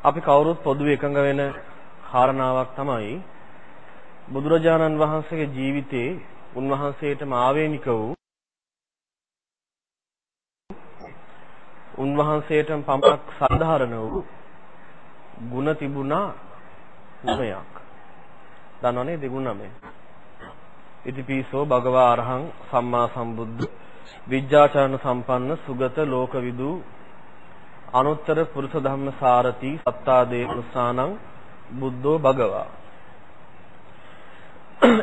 අපි කවුරුත් පොදුවේ එකඟ වෙන කාරණාවක් තමයි බුදුරජාණන් වහන්සේගේ ජීවිතේ උන්වහන්සේටම ආවේනික වූ උන්වහන්සේටම පමණක් සාධාරණ වූ ಗುಣ තිබුණා නමයක්. දන්නවනේ දෙගුණ නමය. ඉතිපිසෝ භගවා අරහං සම්මා සම්බුද්ධ විද්‍යාචරණ සම්පන්න සුගත ලෝකවිදු අනුත්තර පුරුෂ ධම්ම සාරති සත්තාදේ කුසානං බුද්ධෝ භගවා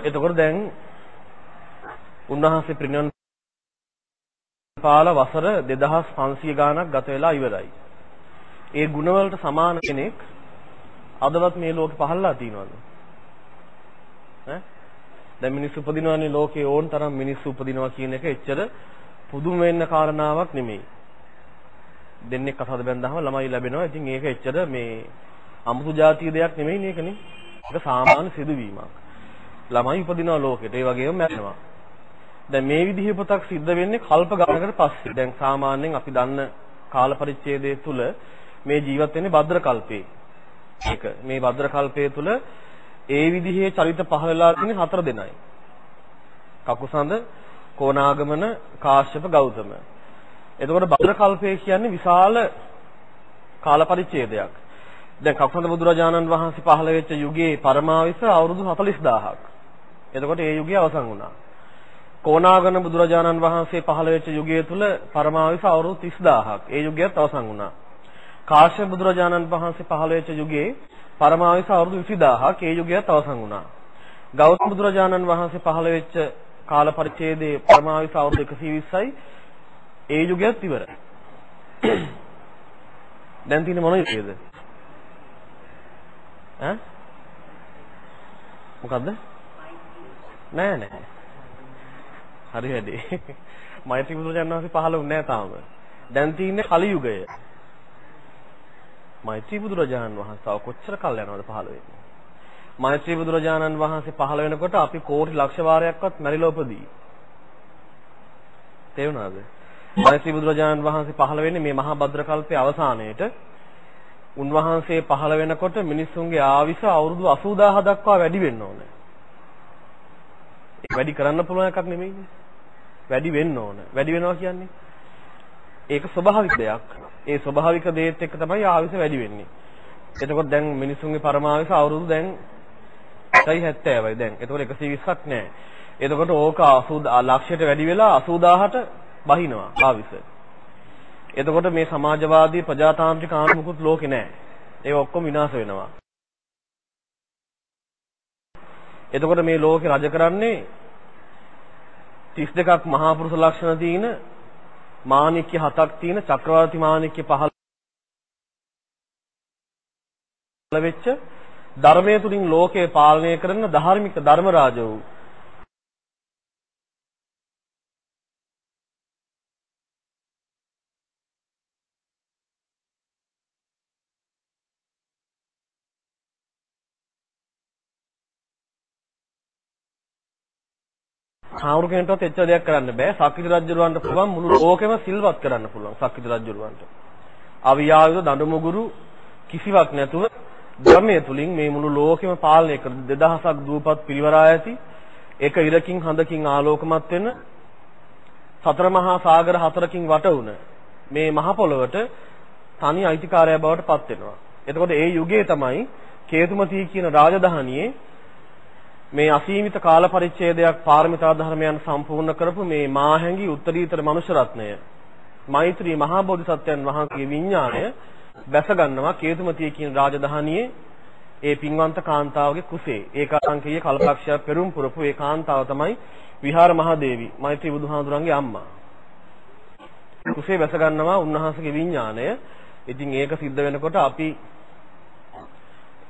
එතකොට දැන් උන්වහන්සේ පිරිනිවන් පාල වසර 2500 ගාණක් ගත වෙලා ඉවරයි. ඒ ගුණවලට සමාන කෙනෙක් අදවත් මේ ලෝකෙ පහළලා තියෙනවද? ඈ? දැන් මිනිස්සු උපදිනවනේ ලෝකේ ඕන තරම් මිනිස්සු උපදිනවා කියන එක එච්චර පුදුම වෙන්න කාරණාවක් නෙමෙයි. දෙන්නෙක් කසාද බැඳහම ළමයි ලැබෙනවා. ඉතින් ඒක එච්චර මේ අමුතු જાතිය දෙයක් නෙමෙයි නේකනේ. ඒක සාමාන්‍ය සිදුවීමක්. ළමයි උපදිනවා ලෝකෙට. ඒ වගේම මැරෙනවා. දැන් මේ විදිහේ පොතක් සිද්ධ වෙන්නේ කල්ප ගණනකට පස්සේ. දැන් සාමාන්‍යයෙන් අපි දන්න කාල පරිච්ඡේදය තුල මේ ජීවත් වෙන්නේ භද්‍ර කල්පේ. ඒක මේ භද්‍ර කල්පයේ තුල ඒ විදිහේ චරිත පහළලා තියෙන හතර දෙනයි. කකුසඳ, කෝණාගමන, කාශ්‍යප, ගෞතම. එතකොට භද්‍ර කල්පය කියන්නේ විශාල කාල පරිච්ඡේදයක්. දැන් කකුසඳ බුදුරජාණන් වහන්සේ පහළ වෙච්ච යුගයේ පරමාවිස අවුරුදු 40000ක්. එතකොට ඒ යුගය අවසන් වුණා. කොණාගන බුදුරජාණන් වහන්සේ පහළ වෙච්ච යුගය තුල පරමාවිස අවුරුදු 30000ක්. ඒ යුගයත් අවසන් වුණා. කාශ්‍යප බුදුරජාණන් වහන්සේ පහළ වෙච්ච යුගයේ පරමාවිස අවුරුදු 20000ක්. ඒ යුගයත් අවසන් වුණා. ගෞතම බුදුරජාණන් වහන්සේ පහළ වෙච්ච කාල පරිච්ඡේදයේ පරමාවිස අවුරුදු 120යි. ඒ යුගයත් ඉවරයි. දැන් තියෙන්නේ මොන යුගයේද? ඈ මොකද්ද? නෑ නෑ හරි වැඩි. මෛත්‍රී බුදුරජාණන් වහන්සේ පහළ වුණේ නැහැ තාම. දැන් තියෙන්නේ කලි යුගය. මෛත්‍රී බුදුරජාණන් වහන්සේ කොච්චර කල් යනවද පහළ වෙන්නේ? මෛත්‍රී බුදුරජාණන් වහන්සේ පහළ වෙනකොට අපි කෝටි ලක්ෂ වාරයක්වත් මැරිලා උපදී. තේරුණාද? මෛත්‍රී බුදුරජාණන් වහන්සේ පහළ වෙන්නේ මේ මහා භද්‍ර කල්පයේ අවසානයේට. උන්වහන්සේ පහළ වෙනකොට මිනිස්සුන්ගේ ආවිස අවුරුදු 80000 දක්වා වැඩි වෙන්න ඕනේ. වැඩි කරන්න පුළුවන් එකක් නෙමෙයිනේ. වැඩි වෙන්න ඕන. වැඩි වෙනවා කියන්නේ ඒක ස්වභාවික දෙයක්. ඒ ස්වභාවික දේත් එක්ක තමයි ආයුෂ වැඩි වෙන්නේ. එතකොට දැන් මිනිසුන්ගේ පරමායුෂ අවුරුදු දැන් 70යි දැන්. එතකොට 120ක් නෑ. එතකොට ඕක 80 ලක්ෂයට වැඩි වෙලා 80000ට බහිනවා ආයුෂ. එතකොට මේ සමාජවාදී ප්‍රජාතාන්ත්‍රික ආණ්ඩුවකුත් ලෝකේ නෑ. ඒක ඔක්කොම විනාශ වෙනවා. එතකොට මේ ලෝකේ රජ කරන්නේ 32ක් මහා පුරුෂ ලක්ෂණ තියෙන මාණික්‍ය හතක් තියෙන චක්‍රවර්ති මාණික්‍ය පහළ වෙච්ච ධර්මයේ තුලින් ලෝකය පාලනය කරන ධාර්මික ධර්ම රාජ වූ හාමුදුරු කෙනෙක්ටවත් එච්චර දෙයක් කරන්න බෑ. සක්විති රජුරවන්ට පුළුවන් මුළු ලෝකෙම සිල්වත් කරන්න පුළුවන් සක්විති රජුරවන්ට. අවියායුධ දඬුමුගුරු කිසිවක් නැතුව ධර්මයේ තුලින් මේ මුළු ලෝකෙම පාලනය කර 2000ක් දූපත් පිරිවරා ඇති එක ඉරකින් හඳකින් ආලෝකමත් වෙන සතර මහා සාගර හතරකින් වට වුණ මේ මහ පොළොවට තනි අයිතිකාරය බවට පත් වෙනවා. එතකොට ඒ යුගයේ තමයි කේතුමතී කියන රාජධානියේ මේ අසීමිත කාල පරිච්ඡේදයක් පාරමිතා ධර්මයන් සම්පූර්ණ කරපු මේ මාහැඟි උත්තරීතර මනුෂ්‍ය රත්නය මෛත්‍රී මහා බෝධිසත්වයන් වහන්සේගේ විඥාණය බැස ගන්නවා කේතුමතිය කියන රාජධානියේ ඒ පින්වන්ත කාන්තාවගේ කුසේ. ඒකාංකීය කල්පක්ෂයක් පෙරම් පුරපු ඒ කාන්තාව තමයි විහාර මහදේවි මෛත්‍රී බුදුහාඳුරන්ගේ අම්මා. කුසේ බැස ගන්නවා උන්වහන්සේගේ විඥාණය. ඉතින් ඒක සිද්ධ වෙනකොට අපි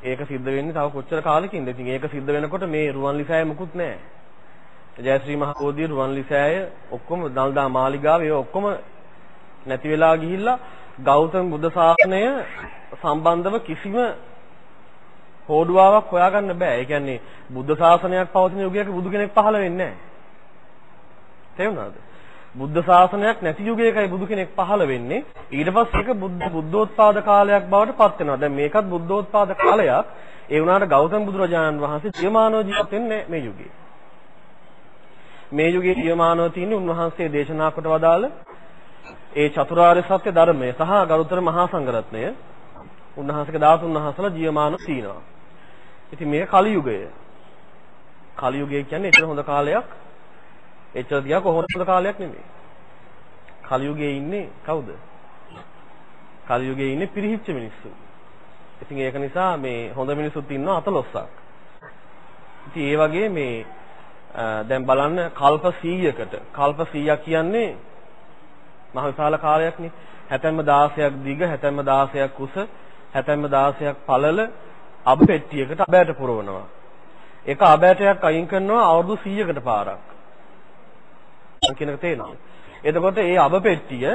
ඒක සිද්ධ වෙන්නේ තව කොච්චර කාලෙකින්ද? ඉතින් ඒක සිද්ධ වෙනකොට මේ රුවන්ලිසෑය මුකුත් නැහැ. ජයශ්‍රී මහ බෝධිය රුවන්ලිසෑය ඔක්කොම දල්දා මාලිගාව ඒ ඔක්කොම නැති වෙලා ගිහිල්ලා ගෞතම බුද්ධ ශාසනය සම්බන්ධව කිසිම හෝඩුවාවක් හොයාගන්න බෑ. ඒ කියන්නේ බුද්ධ ශාසනයක් පවතින යුගයක බුදු කෙනෙක් පහළ වෙන්නේ නැහැ. තේරුණාද? බුද්ධ ශාසනයක් නැති යුගයකයි බුදු කෙනෙක් පහළ වෙන්නේ. ඊට පස්සේ ඒක බුද්ධ බුද්ධෝත්පාද කාලයක් බවට පත් වෙනවා. දැන් මේකත් බුද්ධෝත්පාද කාලයක්. ඒ වුණාට ගෞතම බුදුරජාණන් වහන්සේ ජීවමානව ජීවත් වෙන්නේ මේ යුගයේ. මේ යුගයේ ජීවමානව තියෙන්නේ උන්වහන්සේ දේශනා කොට වදාළ ඒ චතුරාර්ය සත්‍ය ධර්මය සහ ගරුතර මහා සංඝරත්නය උන්වහන්සේගේ ධාතුන් වහන්සේලා ජීවමානව තිනවා. ඉතින් මේක කලි යුගය. කලි යුගය කියන්නේ එතන හොඳ කාලයක්. එච්චර තියා කොහොමද හොඳ කාලයක් නෙමෙයි. කලි යුගයේ ඉන්නේ කවුද? කලි යුගයේ ඉන්නේ පිරිහිච්ච මිනිස්සු. ඉතින් ඒක නිසා මේ හොඳ මිනිස්සුත් ඉන්නවා අතලොස්සක්. ඉතින් ඒ වගේ මේ දැන් බලන්න කල්ප 100කට කල්ප 100ක් කියන්නේ මහ විශාල කාලයක්නේ. හැතැම්ම 16ක් දිග, හැතැම්ම 16ක් උස, හැතැම්ම 16ක් පළල අබ පෙට්ටියකට අබෑට පුරවනවා. එක අබෑටයක් අයින් කරනවා අවුරුදු 100කට පාරක්. කියනක තේනවා. එතකොට මේ අබ පෙට්ටිය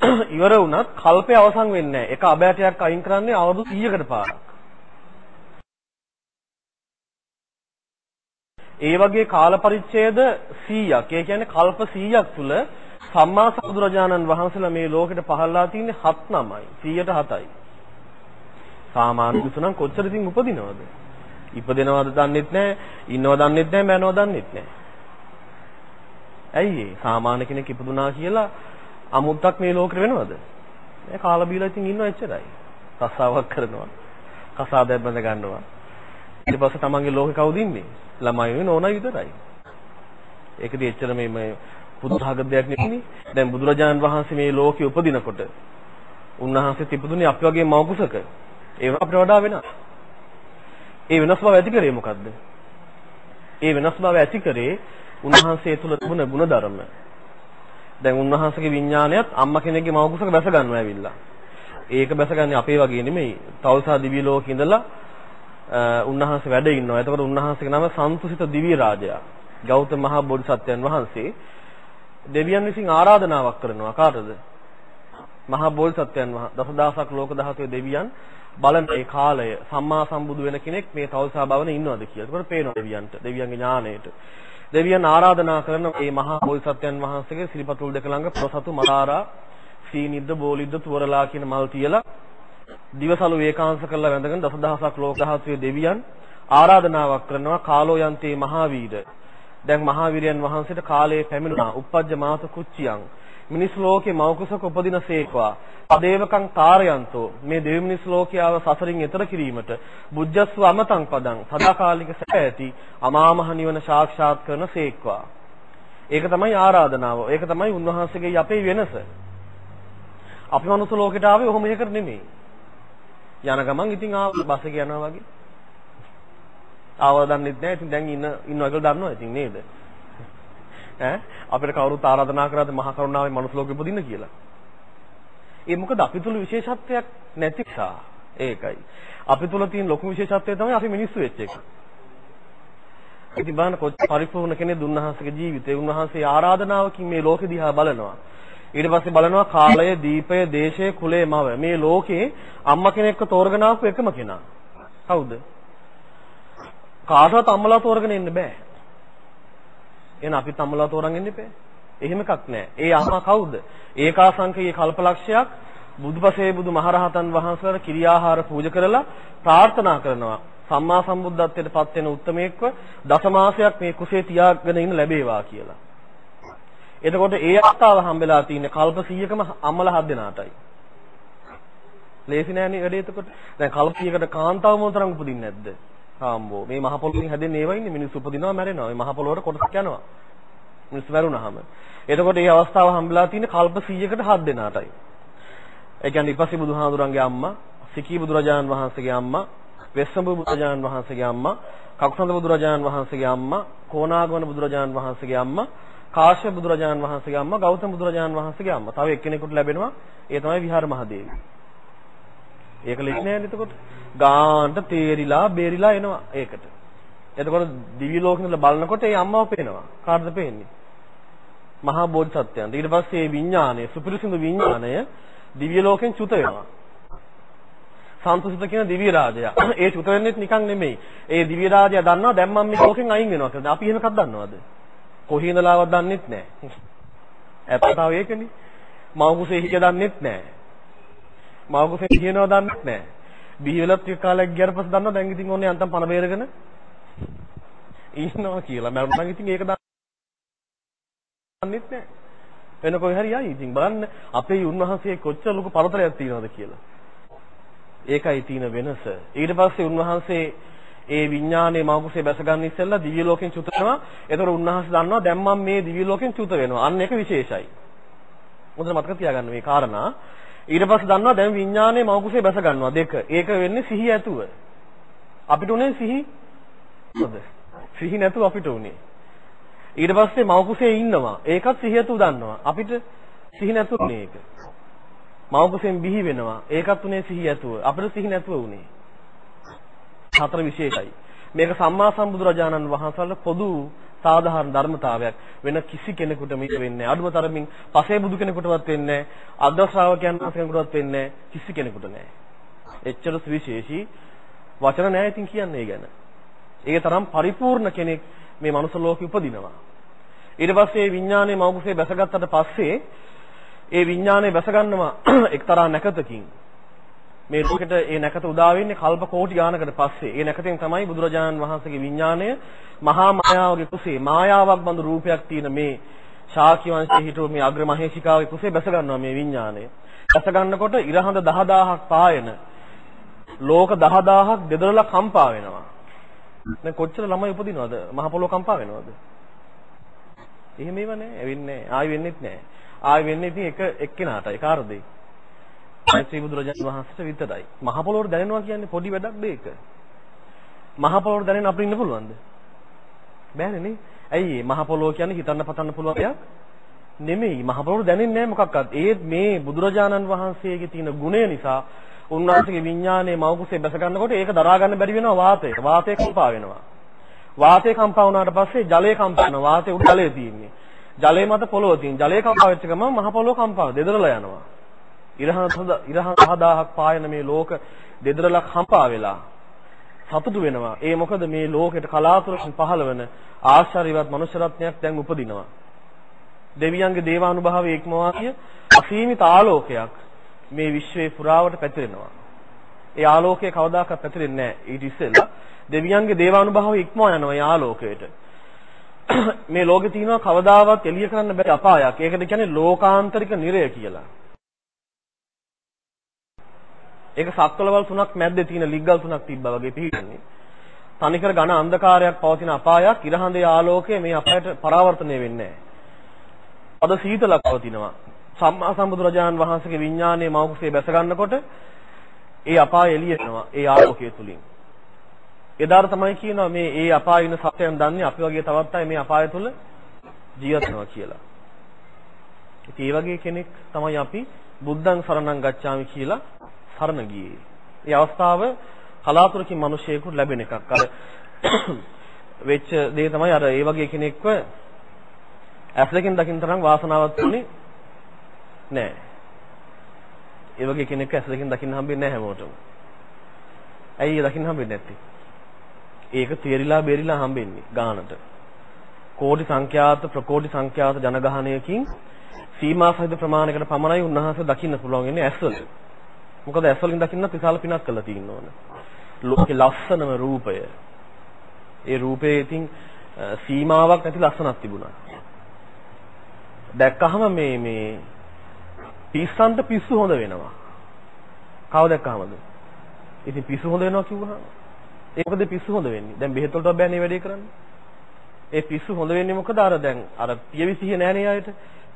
ඉවර වුණත් කල්පේ අවසන් වෙන්නේ නැහැ. එක අබෑටයක් අයින් කරන්නේ අවුරුදු 100කට පාරක්. ඒ වගේ කාල පරිච්ඡේද 100ක්. ඒ කියන්නේ කල්ප 100ක් තුල සම්මා සම්බුදුරජාණන් වහන්සේලා මේ ලෝකෙට පහළලා තින්නේ 7 නමයි 107යි. සාමාන්‍ය මිනිසුන් කොච්චර ඉතින් උපදිනවද? ඉපදෙනවද දන්නෙත් නැහැ, ඉන්නව දන්නෙත් නැහැ, මැනව දන්නෙත් නැහැ. ඇයි ඒ? සාමාන්‍ය කෙනෙක් ඉපදුනා කියලා අමුත්තක් මේ ලෝකෙට වෙනවද? ඒ කාලා බීලා ඉතින් ඉන්නව එච්චරයි. රස්සාවක් කරනවා. කසාදයක් බඳ ගන්නවා. ඊට පස්සේ තමන්ගේ ලෝකේ කවුද ඉන්නේ? ළමයි වෙන ඕනයි විතරයි. ඒකදී එච්චර මේ මේ පුදුසහගත දෙයක් නෙමෙයි. දැන් බුදුරජාණන් වහන්සේ මේ ලෝකේ උපදිනකොට උන්වහන්සේ තිබුණේ අපි වගේ මව කුසක. ඒ අපිට වඩා වෙනස්. ඒ වෙනස් බව ඇති කරේ මොකද්ද? ඒ වෙනස් බව ඇති කරේ උන්වහන්සේ තුල තිබුණ ಗುಣධර්ම. දැන් උන්වහන්සේගේ විඥානයත් අම්මා කෙනෙක්ගේ මව කුසක බැස ගන්නවා ඇවිල්ලා. ඒක බැසගන්නේ අපේ වගේ නෙමෙයි. තවුසා දිව්‍ය ලෝකේ ඉඳලා උන්වහන්සේ වැඩ ඉන්නවා. එතකොට උන්වහන්සේගේ නම සන්තුසිත දිව්‍ය රාජයා. ගෞතම මහා බෝධිසත්වයන් වහන්සේ දෙවියන් විසින් ආරාධනාවක් කරනවා කාටද? මහා බෝධිසත්වයන් වහන්සේ දසදහසක් ලෝක ධාතුවේ දෙවියන් බලන ඒ කාලය සම්මා සම්බුදු වෙන කෙනෙක් මේ තවුසා භවනේ ඉන්නවද කියලා. ඒකට පේනවා දෙවියන්ට, දෙවියන්ගේ ඥාණයට. දෙවියන් ආරාධනා කරන මේ මහා බෝධිසත්වයන් වහන්සේගේ සිරිපතුල් දෙක ළඟ ප්‍රසතු මලාරා සීනිද්ද බෝලිද්ද තුවරලා කියන මල් තියලා දිවසලු ඒකාංශ කරලා වැඳගෙන දසදහසක් ලෝක ධාතුවේ දෙවියන් ආරාධනාවක් කරනවා කාලෝ යන්තේ මහාවීර දැන් මහාවීරයන් වහන්සේට කාලයේ පැමිණුණා. uppajja මාත කුච්චියන් මිනිස් ලෝකේ මෞකසක උපදින සේක්වා. අදේවකං තාරයන්තෝ. මේ දෙවි මිනිස් ලෝකියාව සසරින් එතර කිරීමට බුද්ධස්ව අමතං පදං. සදාකාලික සැප ඇති අමාමහ නිවන සාක්ෂාත් කරන සේක්වා. ඒක තමයි ආරාධනාව. ඒක තමයි උන්වහන්සේගේ අපේ වෙනස. අපි මනුස්ස ලෝකෙට ආවේ ඔහොම එකකට නෙමෙයි. යන ගමන් ඉතින් ආව බස් එක යනවා වගේ. ආවද දන්නෙත් නැහැ ඉතින් දැන් ඉන්න ඉන්නවා කියලා දන්නවා ඉතින් නේද ඈ අපිට කවුරුත් ආරාධනා කරාද මහා කරුණාවේ මනුස්ස ලෝකෙ උපදින්න කියලා. ඒ මොකද අපි තුල විශේෂත්වයක් නැති නිසා ඒකයි. අපි තුල තියෙන ලොකු විශේෂත්වය තමයි අපි මිනිස්සු වෙච්ච එක. ඉතින් බලන්න කොච්චර පරිපූර්ණ කෙනෙක් දුන්නහසගේ ජීවිතේ උන්වහන්සේ ආරාධනාවකින් මේ ලෝකෙ දිහා බලනවා. ඊට පස්සේ බලනවා කාලය, දීපය, දේශය, කුලය, මව. මේ ලෝකේ අම්මා කෙනෙක්ව තෝරගෙන ආපු එකම කෙනා. කවුද? කාටවත් අම්මලා තෝරගෙන ඉන්න බෑ. එහෙනම් අපිත් අම්මලා තෝරන් ඉන්න එපා. එහෙම එකක් නැහැ. ඒ අම්මා කවුද? ඒකාසංකයේ කල්පලක්ෂයක් බුදුපසේ බුදු මහරහතන් වහන්සේලා කිරියාහාර පූජා කරලා ප්‍රාර්ථනා කරනවා. සම්මා සම්බුද්ධත්වයට පත් වෙන උත්මයෙක්ව දසමාසයක් මේ කුසේ තියාගෙන ඉන්න ලැබේවා කියලා. එතකොට ඒ අවස්ථාව හම්බෙලා තියෙන්නේ කල්ප 100කම අම්මලා හත් දෙනාටයි. ලේසි නෑනේ වැඩේ එතකොට. දැන් කල්ප 100කට කාන්තාව මොනතරම් උපදින්නේ නැද්ද? හාම්බෝ මේ මහ පොළොවෙන් හැදෙන්නේ ඒවා ඉන්නේ මිනිස්සු උපදිනවා මැරෙනවා. මේ මහ පොළොවට කොටසක් යනවා. මිනිස්සු මැරුණාම. එතකොට මේ අවස්ථාව හම්බෙලා තියෙන්නේ කල්ප 100කට හත් දෙනාටයි. ඒ කියන්නේ ඊපස්සේ බුදුහාඳුරන්ගේ අම්මා, සිකී බුදුරජාණන් වහන්සේගේ අම්මා, වෙස්සඹ බුදුරජාණන් වහන්සේගේ අම්මා, කකුසඳ බුදුරජාණන් වහන්සේගේ අම්මා, කොණාගමන බුදුරජාණන් වහන්සේගේ අම්මා, කාශ්‍යප බුදුරජාණන් වහන්සේගේ අම්මා, ගෞතම බුදුරජාණන් වහන්සේගේ අම්මා. තව එක්කෙනෙකුට ලැබෙනවා. ඒ තමයි විහාර මහදේවි. ඒක ලෙක් නෑ නේද එතකොට? ගාන්ට තේරිලා බේරිලා එනවා ඒකට. එතකොට දිවි ලෝකෙ බලනකොට ඒ අම්මව පේනවා. කාටද පේන්නේ? මහා බෝධිසත්වයන්ට. ඊට පස්සේ මේ විඥානය, සුපිරිසිදු විඥානය දිව්‍ය ලෝකෙන් චුත වෙනවා. සන්තුසිත කියන දිව්‍ය රාජයා. ඒ චුත වෙන්නෙත් නිකන් නෙමෙයි. ඒ දිව්‍ය රාජයා දන්නවා දැන් මම මේ ලෝකෙන් අයින් වෙනවා කියලා. අපි එහෙම එකක් දන්නවද? කොහේ ඉඳලාවත් දන්නෙත් නැහැ. ඇත්තතාව ඒකනේ. මව කුසේ හිත දන්නෙත් නැහැ. මව කුසේ හියනව දන්නෙත් නැහැ. බිහි වෙලත් ටික කාලයක් ගියාට පස්සේ දන්නවා දැන් ඉතින් ඔන්නේ අන්තම් පණ බේරගෙන ඉන්නවා කියලා. මම නම් ඉතින් ඒක දන්නෙත් නැහැ. වෙන කොයි හරි යයි ඉතින් බලන්න අපේ උන්වහන්සේ කොච්චර ලොකු පරතරයක් තියනවද කියලා. ඒකයි තියෙන වෙනස. ඊට පස්සේ උන්වහන්සේ ඒ විඥානයේ මෞකසේ බැස ගන්න ඉස්සෙල්ලා දිව්‍ය ලෝකෙන් චුත වෙනවා. ඒතකොට උන්වහන්සේ දන්නවා දැන් මම මේ දිව්‍ය ලෝකෙන් චුත වෙනවා. අන්න ඒක විශේෂයි. හොඳට මතක තියාගන්න මේ කාරණා. ඊට පස්සේ දන්නවා දැන් විඥානයේ මෞකසේ බැස ගන්නවා දෙක. ඒක වෙන්නේ සිහි ඇතුව. අපිට උනේ සිහි හොඳ. සිහි නැතුව අපිට උනේ. ඊට පස්සේ මෞකසේ ඉන්නවා. ඒකත් සිහි ඇතුව දන්නවා. අපිට සිහි නැතුව උනේ ඒක. මෞකසෙන් බිහි වෙනවා. ඒකත් උනේ සිහි ඇතුව. අපිට සිහි නැතුව උනේ. හතර විශේෂයි. මේක සම්මා සම්බුදුරජාණන් වහන්සේලා පොදු සාධාරණ ධර්මතාවයක් වෙන කිසි කෙනෙකුට මේක වෙන්නේ නැහැ. අඩුම තරමින් පසේ බුදු කෙනෙකුටවත් වෙන්නේ නැහැ. අග්‍ර ශ්‍රාවකයන් කෙනෙකුටවත් වෙන්නේ නැහැ. කිසි කෙනෙකුට නැහැ. එච්චර සුවිශේෂී වචන නැහැ ඉතින් කියන්නේ ඒ ගැන. ඒ තරම් පරිපූර්ණ කෙනෙක් මේ මනුස්ස ලෝකෙ උපදිනවා. ඊට පස්සේ විඥානයේ මෞගුසේ බැසගත්තට පස්සේ ඒ විඥානය බැස ගන්නවා එක්තරා නැකතකින්. මේ ලෝකෙට ඒ නැකත උදා වෙන්නේ කල්ප කෝටි ගානකට පස්සේ. ඒ නැකතෙන් තමයි බුදුරජාණන් වහන්සේගේ විඥාණය මහා මායාවගේ කුසේ මායාවක් බඳු රූපයක් තියෙන මේ ශාක්‍ය වංශයේ හිටු මේ අග්‍ර මහේශිකාවේ කුසේ බැස ගන්නවා මේ විඥාණය. බැස ගන්නකොට ඉරහඳ 10000ක් පායන ලෝක 10000ක් දෙදරලා කම්පා වෙනවා. දැන් කොච්චර ළමයි උපදිනවද? මහ පොළොව කම්පා වෙනවද? එහෙම ඒව නෑ. වෙන්නේ නෑ. ආයි වෙන්නෙත් නෑ. ආයි වෙන්නේ ඉතින් එක එක්කෙනාටයි කාර්දේ. මෛත්‍රී බුදුරජාණන් වහන්සේට විතරයි. මහ පොළොවට දැනෙනවා කියන්නේ පොඩි වැඩක් දෙයක. මහ පොළොවට දැනෙන්න අපිට ඉන්න පුළුවන්ද? බෑනේ නේ. ඇයි මහ පොළොව කියන්නේ හිතන්න පතන්න පුළුවන් දෙයක් නෙමෙයි. මහ පොළොවට දැනෙන්නේ නැහැ මොකක්වත්. ඒත් මේ බුදුරජාණන් වහන්සේගේ තියෙන ගුණය නිසා උන්වහන්සේගේ විඥානයේ මෞකුසේ බැස ගන්නකොට ඒක දරා ගන්න බැරි වෙනවා වාතයට. වාතය කම්පා වෙනවා. වාතය කම්පා වුණාට පස්සේ ජලය කම්පා වෙනවා. වාතය උඩ ජලය තියෙන්නේ. ජලය මත පොළොව තියෙන. ජලය කම්පා වෙච්ච ගමන් මහ පොළොව කම්පා දෙදරලා යනවා. ඉරහන් හොඳ ඉරහන් 10000ක් පායන මේ ලෝක දෙදරලා කම්පා වෙලා සතුටු වෙනවා. ඒ මොකද මේ ලෝකෙට කලාතුරකින් පහළ වෙන ආශ්චර්යවත් මනුෂ්‍ය රත්නයක් දැන් උපදිනවා. දෙවියන්ගේ දේවානුභාවයේ ඉක්මවා කිය අසීමිත ආලෝකයක් මේ විශ්වයේ පුරාවට පැතිරෙනවා. ඒ ආලෝකය කවදාකවත් පැතිරෙන්නේ නැහැ. ඊට ඉස්සෙල්ලා දෙවියන්ගේ දේවානුභාවය ඉක්මවා යනවා ඒ ආලෝකයට. මේ ලෝකේ තියෙනවා කවදාවත් එළිය කරන්න බැරි අපායක්. ඒකට කියන්නේ ලෝකාන්තරික නිරය කියලා. ඒක සක්වලවල් තුනක් මැද්දේ තියෙන ලිග්ගල් තුනක් තිබ්බා වගේ පිහිටන්නේ. තනිකර ඝන අන්ධකාරයක් පවතින අපායක් ඉරහඳේ ආලෝකය මේ අපායට පරාවර්තනය වෙන්නේ නැහැ. අද සීතලක් පවතිනවා. සම්මා සම්බුදුරජාණන් වහන්සේගේ විඥානයේ මෞකසේ බැස ගන්නකොට ඒ අපාය එළියෙනවා ඒ ආලෝකය තුලින්. එදාට තමයි කියනවා මේ ඒ අපායේ ඉන්න සත්‍යයන් දන්නේ අපි වගේ තවත් අය මේ අපාය තුල ජීවත් වෙනවා කියලා. ඉතින් ඒ වගේ කෙනෙක් තමයි අපි බුද්ධං සරණං ගච්ඡාමි කියලා සරණ ගියේ. ඒ අවස්ථාව කලාතුරකින් මිනිසෙකුට ලැබෙන එකක්. අර වෙච්ච දේ තමයි අර ඒ වගේ කෙනෙක්ව ඇස්ලකින් දකින්න තරම් වාසනාවක් තුනේ නෑ. ඒ වගේ කෙනෙක් ඇස්ලකින් දකින්න හම්බෙන්නේ නැහැ හැමෝටම. ඇයි ඒ දකින්න හම්බෙන්නේ නැත්තේ? ඒක තේරිලා බේරිලා හම්බෙන්නේ ගානට. කෝටි සංඛ්‍යාත ප්‍රකෝටි සංඛ්‍යාත ජනගහනයකින් සීමා සහිත ප්‍රමාණයකට පමණයි උන්වහන්සේ දකින්න පුළුවන් ඉන්නේ ඇස්වල. මොකද ඇස්වලින් දකින්නත් විශාල පිනක් කරලා තියෙන්න ඕන. ලෝකේ ලස්සනම රූපය. ඒ රූපේ ඉතින් සීමාවක් නැති ලස්සනක් තිබුණා. දැක්කහම මේ මේ පිස්සන්ට පිස්සු හොඳ වෙනවා. කව දැක්කහමද? ඉතින් පිස්සු හොඳ වෙනවා කිව්වහම ඒ මොකද පිස්සු හොඳ වෙන්නේ? දැන් බෙහෙත් වලට බෑනේ වැඩේ කරන්නේ. ඒ පිස්සු හොඳ වෙන්නේ මොකද? අර දැන් අර පියවිසිහිය නෑනේ ආයෙත්.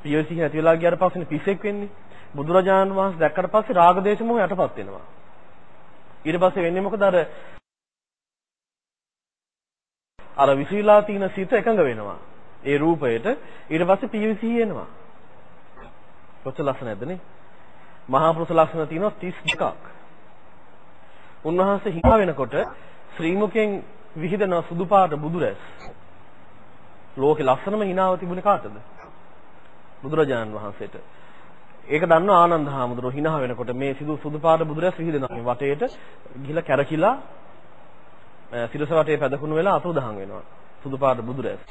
පියවිසිහිය නැති වෙලා ගියාට පස්සේ පිස්සෙක් වෙන්නේ. බුදුරජාණන් වහන්සේ දැක්කට පස්සේ රාග දේශ මොහ යටපත් වෙනවා. ඊට පස්සේ වෙන්නේ මොකද? අර අර විසිලා තියෙන සිත එකඟ වෙනවා. ඒ රූපයට ඊට පස්සේ පියවිසිහිය එනවා. කොච්චර ලස්සන නැද්ද නේ? මහා පුරුෂ ලක්ෂණ තියෙනවා 32ක්. උන්වහන්සේ හිතා වෙනකොට ශ්‍රී මුඛයෙන් විහිදෙන සුදු පාට බුදුරැස්. ලෝකේ ලස්සනම hinaව තිබුණේ කාටද? බුදුරජාණන් වහන්සේට. ඒක දන්න ආනන්ද හාමුදුරුවෝ hina වෙනකොට මේ සිදු සුදු පාට බුදුරැස් විහිදෙනවා මේ වටේට ගිහිලා කැරකිලා සිරස වටේ පැදකුණු වෙලා අතුරුදහන් වෙනවා. සුදු පාට බුදුරැස්.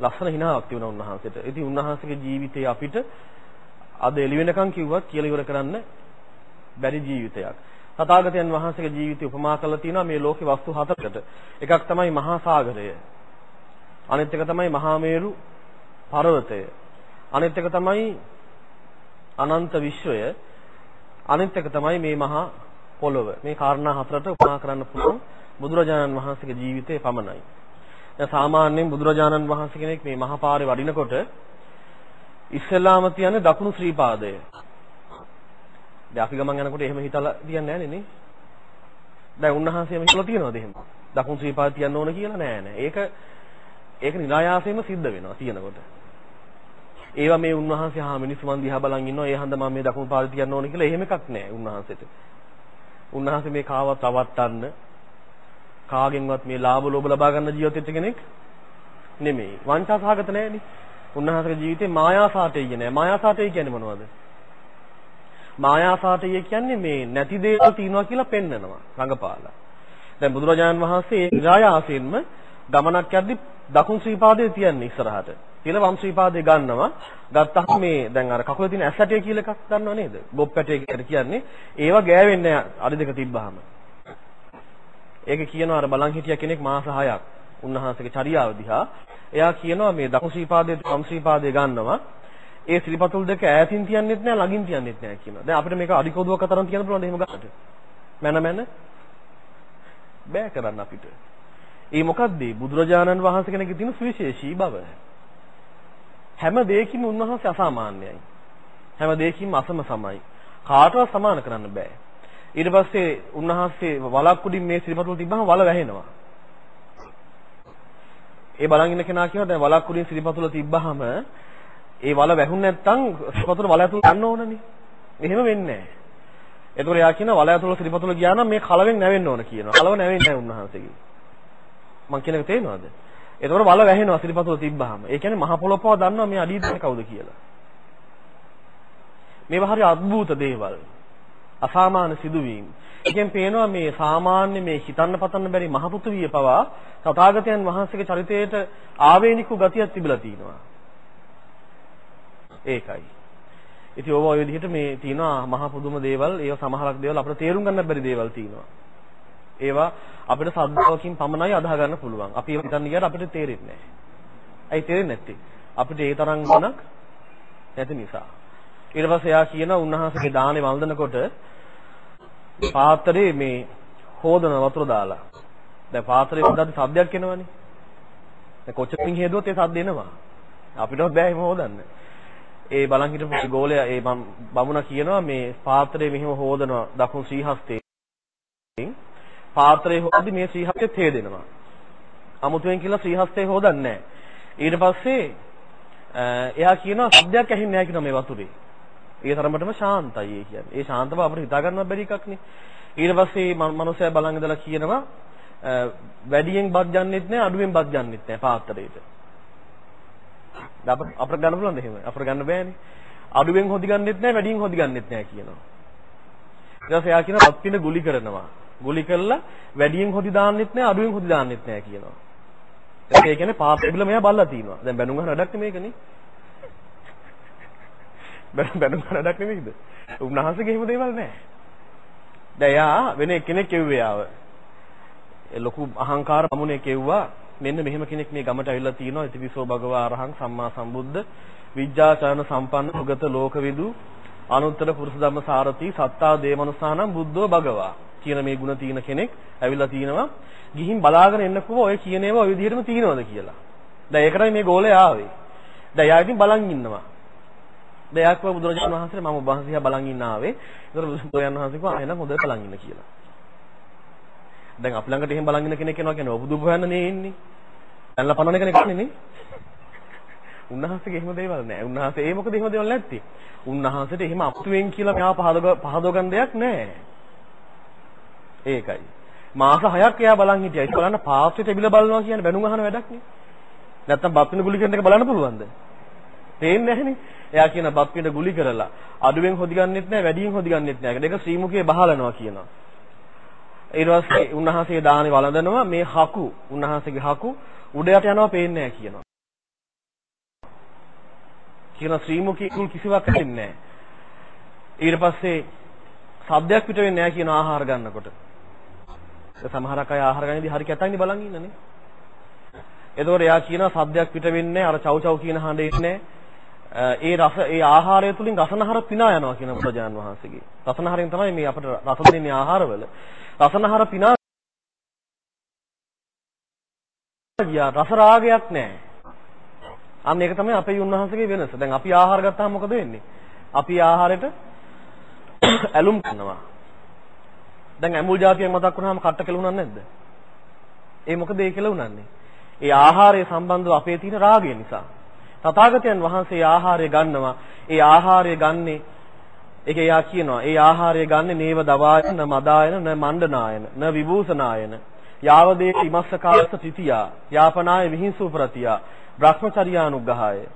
ලස්සන හිනාවක් තිබුණා උන්වහන්සේට. ඉතින් උන්වහන්සේගේ ජීවිතේ අපිට අද එළි වෙනකන් කිව්වත් කියලා ඉවර කරන්න බැරි ජීවිතයක්. තථාගතයන් වහන්සේගේ ජීවිතය උපමා කරලා තියෙනවා මේ ලෝකේ වස්තු හතරකට. එකක් තමයි මහා සාගරය. අනිත් එක තමයි මහා මේරු පර්වතය. අනිත් එක තමයි අනන්ත විශ්වය. අනිත් එක තමයි මේ මහා පොළොව. මේ කාරණා හතරට උපමා කරන්න පුළුවන් බුදුරජාණන් වහන්සේගේ ජීවිතය පමණයි. දැන් සාමාන්‍යයෙන් බුදුරජාණන් වහන්සේ කෙනෙක් මේ මහා පාරේ වඩිනකොට ඉස්සෙල්ලාම තියන්නේ දකුණු ශ්‍රී පාදය. දැන් අපි ගමන් යනකොට එහෙම හිතලා තියන්නේ නැහැ නේ. දැන් උන්වහන්සේම හිතලා තියනවද එහෙම? දකුණු ශ්‍රී පාද තියන්න ඕන කියලා නෑ නෑ. ඒක ඒක નિરાයාසයෙන්ම සිද්ධ වෙනවා තියනකොට. ඒවා මේ උන්වහන්සේ හා මිනිස්සු මන් දිහා බලන් ඉන්නවා ඒ හන්ද මම මේ දකුණු පාද තියන්න ඕන කියලා එහෙම එකක් නෑ උන්වහන්සේට. උන්වහන්සේ මේ කාවත් අවත්තන්න කාගෙන්වත් මේ ලාභ ලෝභ ලබා ගන්න ජීවත් වෙච්ච කෙනෙක් නෙමෙයි. වංචා සහගත නෑනේ. උන්වහන්සේගේ ජීවිතේ මායා සාටය නෑ. මායා සාටය කියන්නේ මොනවද? මායා සාටය කියන්නේ මේ නැති දේවල් තියනවා කියලා පෙන්නනවා රංගපාලා. දැන් බුදුරජාණන් වහන්සේ ඒ විරායාසයෙන්ම ගමනක් යද්දි දකුණු ශ්‍රීපාදයේ තියන්නේ ඉස්සරහට. කියලා වම් ශ්‍රීපාදයේ ගන්නවා. ගත්තහම මේ දැන් අර කකුලේ තියෙන ඇස් ඇටය කියලා එකක් ගන්නව නේද? බොප් ඇටය කියලා කියන්නේ. ඒවා ගෑවෙන්නේ අඩි දෙක තිබ්බහම. ඒක කියනවා අර බලන් හිටිය කෙනෙක් මාස 6ක්. උන්වහන්සේගේ චර්යාව දිහා. එයා කියනවා මේ දකුණු ශ්‍රීපාදයේ වම් ශ්‍රීපාදයේ ගන්නවා. ඒ ශ්‍රීපතුල් දෙක ඈතින් තියන්නෙත් නෑ ළඟින් තියන්නෙත් නෑ කියනවා. දැන් අපිට මේක අඩි කොදුවක් අතරම් තියන්න පුළුවන්ද එහෙම ගන්නට? මන මන බෑ කරන්න අපිට. ඒ මොකද්ද? බුදුරජාණන් වහන්සේ කෙනෙක්ගේ තියෙන සුවිශේෂී බව. හැම දෙයකින්ම උන්වහන්සේ අසාමාන්‍යයි. හැම දෙයකින්ම අසම සමයි. කාටවත් සමාන කරන්න බෑ. ඊට පස්සේ උන්වහන්සේ වලක් උඩින් මේ ශ්‍රීපතුල් තිබ්බහම වල වැහෙනවා. ඒ බලන් ඉන්න කෙනා කියනවා දැන් වලක් උඩින් ශ්‍රීපතුල තිබ්බහම ඒ වල වැහුනේ නැත්නම් ශ්‍රීපතුල වල ඇතුළට යන්න ඕනනේ. එහෙම වෙන්නේ නැහැ. එතකොට එයා කියනවා වල ඇතුළට ශ්‍රීපතුල ගියා නම් මේ කලවෙන් නැවෙන්න ඕන කියනවා. කලව නැවෙන්නේ නැහැ උන්වහන්සේගේ. මං කියන එක තේරෙනවද? එතකොට වල වැහෙනවා ශ්‍රීපතුල තිබ්බහම. ඒ කියන්නේ මහ පොළොපව දන්නවා මේ අඩිය කවුද කියලා. මේවා හරි අద్భుත දේවල්. අසාමාන්‍ය සිදුවීම්. එකෙන් පේනවා මේ සාමාන්‍ය මේ හිතන්න පතන්න බැරි මහ පෘථුවිය පවා තථාගතයන් වහන්සේගේ චරිතයට ආවේනික ගතියක් තිබිලා තියෙනවා. ඒකයි. ඉතින් ඕවා ඔය විදිහට මේ තියෙනවා මහා පුදුම දේවල්, ඒවා සමහරක් දේවල් අපිට තේරුම් ගන්න බැරි දේවල් තියෙනවා. ඒවා අපිට සද්දාවකින් පමණයි අදාහ ගන්න පුළුවන්. අපි ඒවා හිතන්න ගියාට අපිට තේරෙන්නේ නැහැ. ඇයි තේරෙන්නේ නැත්තේ? අපිට ඒ තරම් ගුණක් නැති නිසා. ඊට පස්සේ එයා කියනවා උන්වහන්සේගේ දානේ වන්දනකොට පාත්‍රේ මේ හොදන වතුර දාලා. දැන් පාත්‍රේ හොදද්දි සද්දයක් එනවනේ. දැන් කොච්චරින් හේදුවත් ඒ සද්ද එනවා. අපිටවත් බෑ එහෙම හොදන්න. ඒ බලන් හිටපු ගෝලයා ඒ බමුණ කියනවා මේ පාත්‍රය මෙහෙම හොදනවා දකුණු ශ්‍රීහස්තයෙන් පාත්‍රය හොදද්දි මේ ශ්‍රීහස්තෙත් හේදෙනවා අමුතුවෙන් කියලා ශ්‍රීහස්තේ හොදන්නේ නැහැ ඊට පස්සේ එයා කියනවා සද්දයක් ඇහෙන්නේ නැහැ කියනවා මේ වතුරේ ඒ තරමටම ශාන්තයි ඒ කියන්නේ ඒ ශාන්ත බව අපිට හිතා ගන්නවත් බැරි එකක් නේ ඊට පස්සේ මනුස්සයා බලන් ඉඳලා කියනවා වැඩියෙන් බත් යන්නෙත් නැහැ අඩුවෙන් බත් යන්නෙත් නැහැ පාත්‍රයට අපිට අපිට ගන්න පුළුවන්ද එහෙම? අපිට ගන්න බෑනේ. අඩුවෙන් හොදි ගන්නෙත් නැහැ, වැඩියෙන් හොදි ගන්නෙත් නැහැ කියනවා. ඊට පස්සේ එයා කියනවා පත්පින ගුලි කරනවා. ගුලි කළා වැඩියෙන් හොදි දාන්නෙත් නැහැ, අඩුවෙන් හොදි දාන්නෙත් නැහැ කියනවා. ඒ කියන්නේ පාත් තිබිලා මෙයා බල්ලා තිනවා. දැන් බැනුම් ගන්න වැඩක් නෙමේකනේ. බැනුම් ගන්න වැඩක් නෙමෙයිද? උන්වහන්සේගේ එහෙම දේවල් නැහැ. දැන් එයා වෙන කෙනෙක් කිව්වේ ආව. ඒ ලොකු අහංකාර බමුණේ කිව්වා මෙන්න මෙහෙම කෙනෙක් මේ ගමට ඇවිල්ලා තියෙනවා ඉතිවිසෝ භගවා අරහං සම්මා සම්බුද්ධ විද්‍යාචරණ සම්පන්න උගත ලෝකවිදු අනුත්තර පුරුෂ ධම්ම සාරති සත්තා දේමනුසානම් බුද්ධෝ භගවා කියන මේ ಗುಣ තියෙන කෙනෙක් ඇවිල්ලා තිනවා ගිහින් බලාගෙන එන්නකෝ ඔය කියන ඒවා ඔය විදිහටම තියෙනවද කියලා. දැන් ඒකටයි මේ ගෝලේ ආවේ. දැන් එයා ඉතින් බලන් ඉන්නවා. දැන් එයා කිව්වා බුදුරජාණන් වහන්සේට මම ඔබ වහන්සේ බලන් ඉන්න ආවේ. ඒතර බුදුරජාණන් වහන්සේ කිව්වා එහෙනම් හොඳට බලන් ඉන්න කියලා. දැන් අපි ළඟට එහෙම බලන් ඉන්න කෙනෙක් එනවා කියන්නේ ඔබ දුබ හොයන්න නේ ඉන්නේ. ඇල්ල පනවන කෙනෙක් නෙන්නේ. උන්වහන්සේගේ එහෙම දේවල් නෑ. උන්වහන්සේ ඒ මොකද එහෙම දේවල් නැත්තේ? උන්වහන්සේට එහෙම අපතුවෙන් කියලා මෙහා පහදව පහදව ගන්න දෙයක් නෑ. ඒකයි. මාස 6ක් එයා බලන් හිටියා. ඒක බලන්න පාස්ට් ටෙබිල බලනවා කියන්නේ බැනුම් අහන වැඩක් නේ. නැත්තම් බත් පින ගුලි කරන එක බලන්න පුළුවන්ද? තේන්නේ නැහනේ. එයා කියන බත් පින ගුලි කරලා අඩුවෙන් හොදි ගන්නෙත් නැහැ, වැඩියෙන් හොදි ගන්නෙත් නැහැ. ඒක ශ්‍රීමුඛයේ බහලනවා කියනවා. ඊට පස්සේ උන්වහන්සේ දානේ වළඳනවා මේ හකු උන්වහන්සේගේ හකු උඩයට යනවා පේන්නේ නැහැ කියනවා. කියන ශ්‍රීමුඛී කිසිවක් ඇහෙන්නේ නැහැ. ඊට පස්සේ සද්දයක් පිට වෙන්නේ නැහැ කියන ආහාර ගන්නකොට. සමහරක් අය ආහාර ගන්නදී හරි කැතයිනේ බලන් ඉන්නනේ. එතකොට එයා කියනවා සද්දයක් පිට වෙන්නේ අර චව් චව් කියන හඬ එන්නේ ඒ රස ඒ ආහාරය තුලින් රසනහර පිනා යනවා කියන බුදුජාන් වහන්සේගේ. රසනහරෙන් තමයි මේ අපිට රස දෙන්නේ ආහාරවල. රසනහර පිනා ගියා රස රාගයක් නැහැ. අන්න ඒක තමයි අපේ උන්වහන්සේගේ වෙනස. දැන් අපි ආහාර ගත්තාම මොකද වෙන්නේ? අපි ආහාරයට ඇලුම් කරනවා. දැන් ඇඹුල් జాතියක් මතක් වුණාම කට්ට කෙලුණා නැද්ද? ඒ මොකද ඒ කෙලුණන්නේ? ඒ ආහාරය සම්බන්ධව අපේ තියෙන රාගය නිසා. තථාගතයන් වහන්සේ ආහාරය ගන්නවා. ඒ ආහාරය ගන්නේ ඒක එයා කියනවා. ඒ ආහාරය ගන්නේ නේව දවායන මදායන න මණ්ඩනායන න විභූෂනායන යාවදේ ඉමස්සකාස්ස තිතියා යාපනාය විහිංසු ප්‍රතියා බ්‍රහ්මචර්යානුග්‍රහය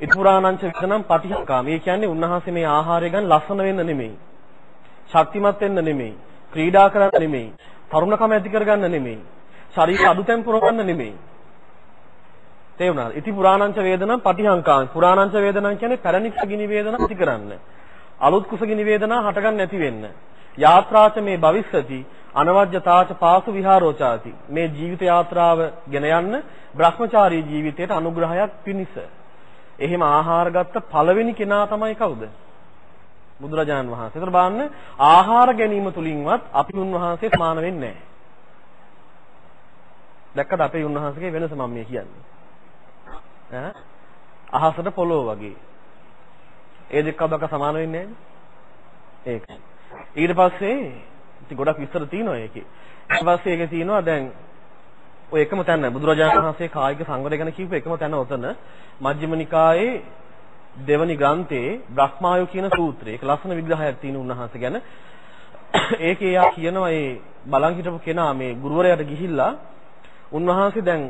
ඉතුරානංච විකනම් පටිහකාම. ඒ කියන්නේ උන්වහන්සේ මේ ආහාරය ගන්න ලස්සන වෙන්න නෙමෙයි. ශක්තිමත් වෙන්න නෙමෙයි. ක්‍රීඩා කරන්න නෙමෙයි. තරුණකම ඇති කරගන්න නෙමෙයි. ශරීර අඩුතෙන් පුරවන්න නෙමෙයි. තේරුණාද? ඉති පුරාණංච වේදනම් පටිහංකාං. පුරාණංච වේදනම් කියන්නේ පැරණි කුසගිනි වේදනා ඇති කරන්න. අලුත් කුසගිනි වේදනා හටගන්න නැති වෙන්න. යාත්‍රාච මේ භවිස්සති අනවජ්‍යතාච පාසු විහාරෝචාති. මේ ජීවිත යාත්‍රාව ගෙන යන්න Brahmachari ජීවිතයට අනුග්‍රහයක් පිණිස. එහෙම ආහාර ගත්ත පළවෙනි කෙනා තමයි කවුද? බුදුරජාණන් වහන්සේ. ඒතර බලන්න ආහාර ගැනීම තුලින්වත් අපි උන්වහන්සේ සමාන වෙන්නේ නැහැ. දැක්කද අපේ උන්වහන්සේගේ වෙනස මම මේ කියන්නේ. ඈ අහසට පොළොව වගේ. ඒ දෙක අබක සමාන වෙන්නේ නැහැ. ඒක. ඊට පස්සේ ඉතින් ගොඩක් විස්තර තියෙනවා ඒකේ. ඊට පස්සේ ඒකේ තියෙනවා දැන් ඔය එකම තැන බුදුරජාණන් වහන්සේ කායික සංවරය ගැන කියපු එකම තැන ඔතන මජ්ක්‍ධිම නිකායේ දෙවනි ග්‍රන්ථයේ බ්‍රහ්මායෝ කියන සූත්‍රය. ඒක ලස්සන විග්‍රහයක් තියෙන උන්වහන්සේ ගැන. ඒකේ යා කියනවා මේ බලන් හිටපු කෙනා මේ ගුරුවරයාට ගිහිල්ලා උන්වහන්සේ දැන්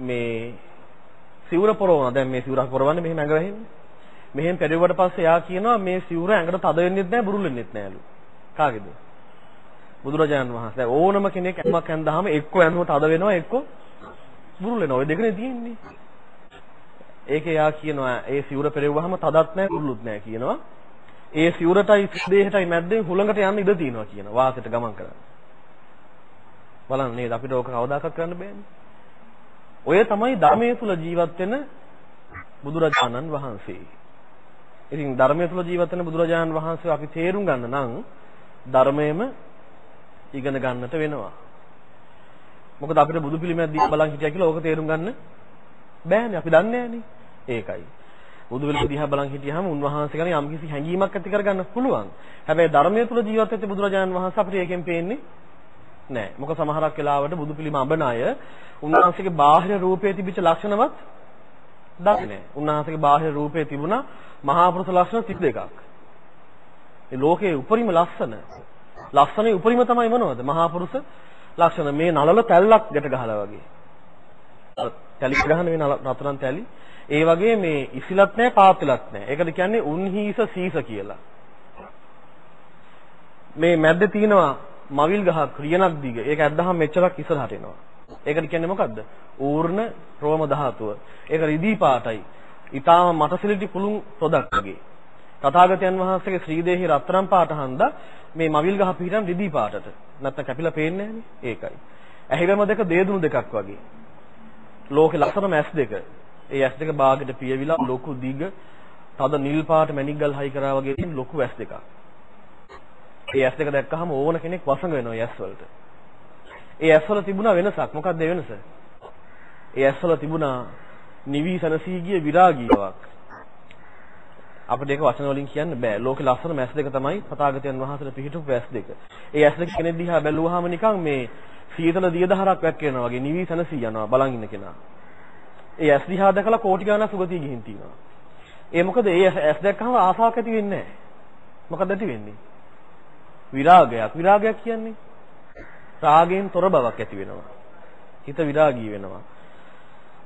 මේ සිවුර පොරවන දැන් මේ සිවුරක් පොරවන්නේ මෙහෙම ඇඟ වැහෙන්නේ. මෙහෙම පෙරෙව්වට පස්සේ යා කියනවා මේ සිවුර ඇඟට තද වෙන්නෙත් නැහැ බුරුල් වෙන්නෙත් නැහැලු. කාගේද? බුදුරජාණන් වහන්සේ. ඕනම කෙනෙක් ඇමක් ඇඳහම එක්ක ඇඳුම තද වෙනවා එක්ක බුරුල් වෙනවා. ඔය දෙකනේ තියෙන්නේ. ඒකේ යා කියනවා ඒ සිවුර පෙරෙව්වහම තදත් නැහැ බුරුලුත් නැහැ කියනවා. ඒ සිවුරටයි දේහටයි මැද්දෙන් හුලඟට යන්න ඉඩ තියෙනවා කියනවා. වාසයට ගමන් කරන්න. බලන්න නේද අපිට ඕක කවදාකවත් කරන්න බෑනේ. ඔය තමයි ධර්මයේ තුල ජීවත් වෙන බුදුරජාණන් වහන්සේ. ඉතින් ධර්මයේ තුල ජීවත් වෙන බුදුරජාණන් වහන්සේ අපි තේරුම් ගන්න නම් ධර්මයේම ඉගෙන ගන්නට වෙනවා. මොකද අපිට බුදු පිළිමයක් දිහා බලන් හිටියා කියලා ඕක තේරුම් ගන්න බෑනේ අපි දන්නේ නෑනේ. ඒකයි. බුදු පිළිම දිහා බලන් හිටියාම උන්වහන්සේ ගැන යම්කිසි හැඟීමක් ඇති කරගන්න පුළුවන්. හැබැයි ධර්මයේ තුල ජීවත් වෙච්ච බුදුරජාණන් වහන්සේ අපිට ඒකෙන් පේන්නේ නෑ. මොකද සමහරක් වෙලාවට බුදු පිළිම අඹන අය උන්වහන්සේගේ බාහිර රූපයේ තිබිච්ච ලක්ෂණවත් දන්නේ නෑ. උන්වහන්සේගේ බාහිර රූපයේ තිබුණා මහා පුරුෂ ලක්ෂණ 32ක්. ඒ ලෝකයේ උපරිම ලස්සන ලස්සනේ උපරිම තමයි මොනවද? මහා පුරුෂ ලක්ෂණ මේ නලල තැල්ලක් ගැට ගහලා වගේ. තැලි ගහන මේ රත්තරන් තැලි ඒ වගේ මේ ඉසිලත් නැහැ පාතිලත් නැහැ. ඒකද කියන්නේ උන්හීස සීස කියලා. මේ මැද්දේ තියෙනවා මවිල් ගහක් රියනක් දිග. ඒක ඇද්දාම මෙච්චරක් ඉස්සරහට එනවා. ඒකට කියන්නේ මොකද්ද? ඌර්ණ රෝම ධාතුව. ඒක රිදී පාටයි. ඊටාම මටසිලිටි පුළුන් පොදක් වගේ. තථාගතයන් වහන්සේගේ ශ්‍රී දේහි රත්තරන් පාට හන්දා මේ මවිල් ගහ පිටින් රිදී පාටට. නැත්තම් කැපිලා පේන්නේ ඒකයි. ඇහිගම දෙක දේදුණු දෙකක් වගේ. ලෝකේ ලස්සනම ඇස් දෙක. ඒ ඇස් දෙක බාගෙට පියවිලා ලොකු දිග තද නිල් පාට මැණික් ගල් හයි කරා වගේ තියෙන ලොකු ඇස් දෙකක්. ඒ ඇස් දෙක දැක්කහම ඕන කෙනෙක් වසඟ වෙනවා ඇස් වලට. ඒ ඇස් වල තිබුණා වෙනසක්. මොකක්ද ඒ වෙනස? ඒ ඇස් වල තිබුණා නිවි සනසී ගිය විරාගී බවක්. අපිට ඒක වචන වලින් කියන්න බෑ. ලෝකේ ලස්සනම ඇස් දෙක තමයි තථාගතයන් වහන්සේට පිහිටුපු ඇස් දෙක. ඒ ඇස් දෙක කෙනෙක් දිහා බැලුවාම නිකන් මේ සීතල දියදහරක් වැක්කෙනවා වගේ නිවි සනසී යනවා බලන් ඉන්න කෙනා. ඒ ඇස් දිහා දැකලා කෝටි ගාණක් සුගතිය ගිහින් තියෙනවා. ඒ මොකද ඒ ඇස් දැක්කම ආසාවක් ඇති වෙන්නේ නැහැ. මොකද ඇති වෙන්නේ? විරාගයක්. විරාගයක් කියන්නේ රාගයෙන් තොර බවක් ඇති වෙනවා. හිත විරාගී වෙනවා.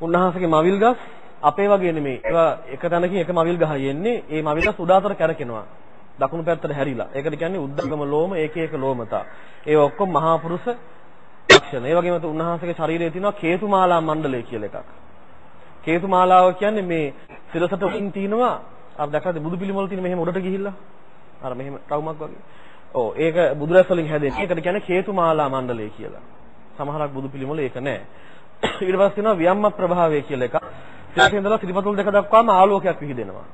උන්වහන්සේගේ මවිල් ගස් අපේ වගේ නෙමෙයි. ඒවා එක තැනකින් එක මවිල් ගහයි එන්නේ. ඒ මවිල් ගස් උඩාතර කැරකෙනවා. දකුණු පැත්තට හැරිලා. ඒකට කියන්නේ උද්දගම ලෝම ඒක ඒක ලෝමතා. ඒ ඔක්කොම මහා පුරුෂ ලක්ෂණ. ඒ වගේම උන්වහන්සේගේ ශරීරයේ තියෙනවා කේතුමාලා මණ්ඩලය කියලා එකක්. කේතුමාලාව කියන්නේ මේ සිරසට උඩින් තිනවා අර දැක්කද බුදු පිළිම වල තියෙන මෙහෙම උඩට ගිහිල්ලා අර මෙහෙම රවුමක් වගේ. ඔව් ඒක බුදුරැස් වලින් හැදෙන්නේ. ඒකට කියන්නේ කේතුමාලා මණ්ඩලය කියලා. සමහරක් බුදු පිළිම වල ඒක නෑ. ඊට පස්සේ තියෙනවා වියම්ම ප්‍රභාවය කියලා එකක්. සිරසේ ඉඳලා සිරිපතුල් දෙක දක්වාම ආලෝකයක් විහිදෙනවා.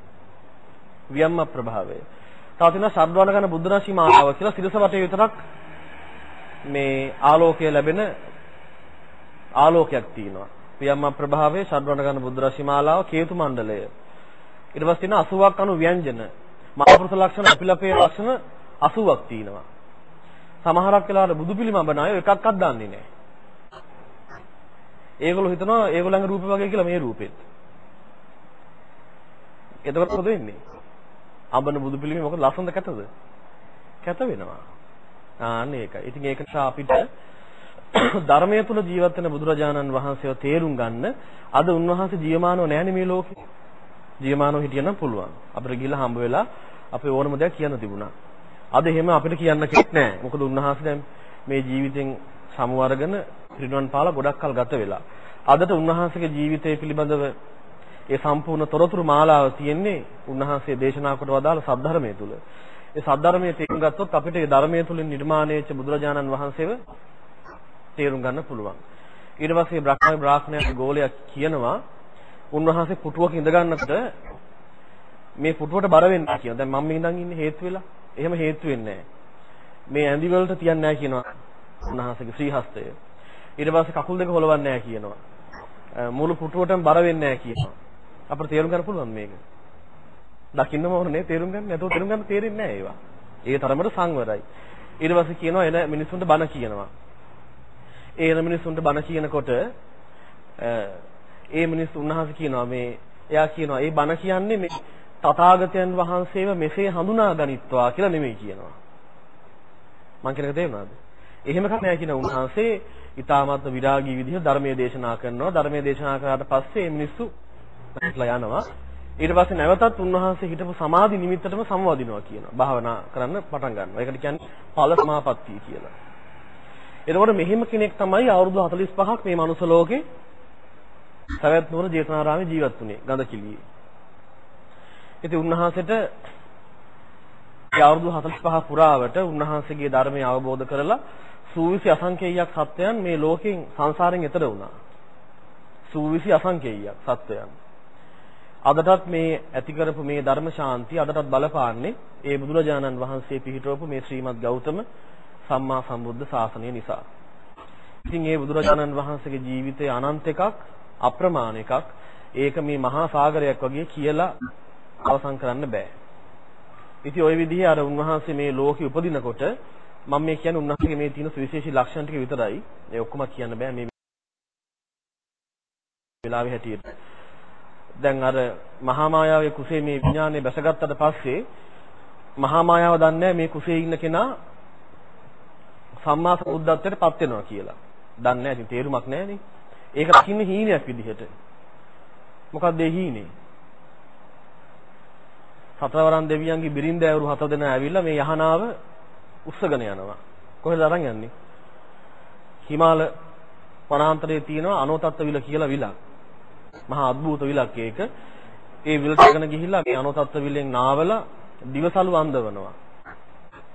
වියම්ම ප්‍රභාවය. තව තියෙනවා ශබ්දවනගන බුද්ධ රාශි මාලාව කියලා සිරස වටේ විතරක් මේ ආලෝකය ලැබෙන ආලෝකයක් තියෙනවා. වියම්ම ප්‍රභාවයේ ශබ්දවනගන බුද්ධ රාශි මාලාව කේතු මණ්ඩලය. ඊට පස්සේ තියෙනවා 80ක් අනු ව්‍යංජන. මහපුරුෂ ලක්ෂණ අපිලපේ ලක්ෂණ 80ක් තියෙනවා. සමහරක් වෙලාවට බුදු පිළිම බණ අය එකක්වත් දන්නේ නැහැ. ඒගොල්ලෝ හිතනවා ඒගොල්ලන්ගේ රූපේ වගේ කියලා මේ රූපෙත්. එතකොට මොකද වෙන්නේ? අඹන බුදු පිළිමේ මොකද ලස්සනද කැතද? කැත වෙනවා. ආන්න ඒකයි. ඉතින් ඒක නිසා අපිට ධර්මයේ තුල ජීවත් වෙන බුදුරජාණන් වහන්සේව තේරුම් ගන්න අද උන්වහන්සේ ජීවමානව නැහැනේ මේ ලෝකේ. ජීවමානව හිටියනම් පුළුවන්. අපිට ගිහිල්ලා හම්බ වෙලා අපේ ඕනම දෙයක් කියන්න තිබුණා. අද එහෙම අපිට කියන්න කෙනෙක් නැහැ. මොකද උන්වහන්සේ දැන් මේ ජීවිතෙන් සමු අරගෙන පිරිනුවන් පාලා ගොඩක් කල් ගත වෙලා. අදට උන්වහන්සේගේ ජීවිතය පිළිබඳව ඒ සම්පූර්ණ තොරතුරු මාලාව තියෙන්නේ උන්වහන්සේ දේශනා කොට වදාළ සද්ධර්මයේ තුල. ඒ සද්ධර්මයේ තේරුම් ගත්තොත් අපිට ඒ ධර්මයේ තුලින් නිර්මාණය වෙච්ච බුදුරජාණන් වහන්සේව තේරුම් ගන්න පුළුවන්. ඊට පස්සේ බ්‍රහ්ම බ්‍රාහ්මණයා ගෝලයක් කියනවා උන්වහන්සේ පුටුවක ඉඳ ගන්නකොට මේ පුටුවට බර වෙන්න කියනවා. දැන් මම ඉඳන් ඉන්නේ හේතු වෙලා. එහෙම හේතු වෙන්නේ නැහැ. මේ ඇඳි වලට තියන්නේ නැහැ කියනවා. උන්වහන්සේගේ ශ්‍රී හස්තය. ඊට පස්සේ කකුල් දෙක හොලවන්නේ නැහැ කියනවා. මුළු පුටුවටම බර වෙන්නේ නැහැ කියනවා. අපිට තේරුම් ගන්න පුළුවන් මේක. දකින්නම ඕනේ තේරුම් ගන්න. නැතුව තේරුම් ගන්න තේරෙන්නේ නැහැ ඒවා. ඒ තරමට සංවරයි. ඊට පස්සේ කියනවා එන මිනිස්සුන්ට බන කියනවා. ඒ එන මිනිස්සුන්ට බන කියනකොට ඒ මිනිස්සු උන්වහන්සේ කියනවා මේ එයා කියනවා ඒ බන කියන්නේ මේ තථාගතයන් වහන්සේව මෙසේ හඳුනා ගනිත්වා කියලා නෙමෙයි කියනවා. මං කියන එක තේරුණාද? එහෙම එකක් නෑ කියන උන්වහන්සේ ඊ타මත් විරාගී විදිහට ධර්මයේ දේශනා කරනවා. ධර්මයේ දේශනා කරාට පස්සේ මිනිස්සු නැట్లా යනවා. ඊට පස්සේ නැවතත් උන්වහන්සේ හිටපු සමාධි නිමිත්තටම සමවදිනවා කියනවා. භාවනා කරන්න පටන් ගන්නවා. ඒකට කියන්නේ ඵල සමාපත්තිය කියලා. එතකොට මෙහෙම කෙනෙක් තමයි අවුරුදු 45ක් මේ මනුස්ස ලෝකේ සවැත් නුවර ජේතවනාරාමේ ජීවත් වුණේ ගඳකිලියේ. ඉතින් උන්වහන්සේට අවුරුදු 45 පුරාවට උන්වහන්සේගේ ධර්මය අවබෝධ කරලා සූවිසි අසංකේයයක් සත්වයන් මේ ලෝකෙන් සංසාරයෙන් එතර වුණා. සූවිසි අසංකේයයක් සත්වයන්. අදටත් මේ ඇති කරපු මේ ධර්ම ශාන්තිය අදටත් බලපාන්නේ ඒ බුදුරජාණන් වහන්සේ පිහිටවපු මේ ශ්‍රීමත් ගෞතම සම්මා සම්බුද්ධ ශාසනය නිසා. ඉතින් ඒ බුදුරජාණන් වහන්සේගේ ජීවිතය අනන්ත එකක් අප්‍රමාණ එකක්. ඒක මේ මහා සාගරයක් වගේ කියලා අවසන් කරන්න බෑ. ඉතින් ওই විදිහේ අර උන්වහන්සේ මේ ලෝකෙ උපදිනකොට මම මේ කියන්නේ උන්වහන්සේගේ මේ තියෙන සුවිශේෂී ලක්ෂණ ටික විතරයි. ඒ ඔක්කොම කියන්න බෑ මේ වෙලාවේ හැටියට. දැන් අර මහා මායාවේ කුසේ මේ විඥානේ බැසගත්තට පස්සේ මහා මායාව දන්නේ මේ කුසේ ඉන්න කෙනා සම්මා සම්බුද්ධත්වයට පත් වෙනවා කියලා. දන්නේ නැහැ. ඉතින් තේරුමක් නැහැනේ. ඒක දකින්නේ හීනයක් විදිහට. මොකක්ද ඒ හීනේ? සතරවරන් දෙවියන්ගේ බිරින්ද ඇවරු හත දෙනා ඇවිල්ලා මේ යහනාව උස්සගෙන යනවා. කොහෙද අරන් යන්නේ? හිමාල වනාන්තරයේ තියෙනවා අනෝතත්ත විල කියලා විලක්. මහා අద్భుත විලක් ඒක. ඒ විලට ගෙන ගිහිල්ලා මේ අනෝතත්ත විලෙන් නාවලා දිවසලු අඳවනවා.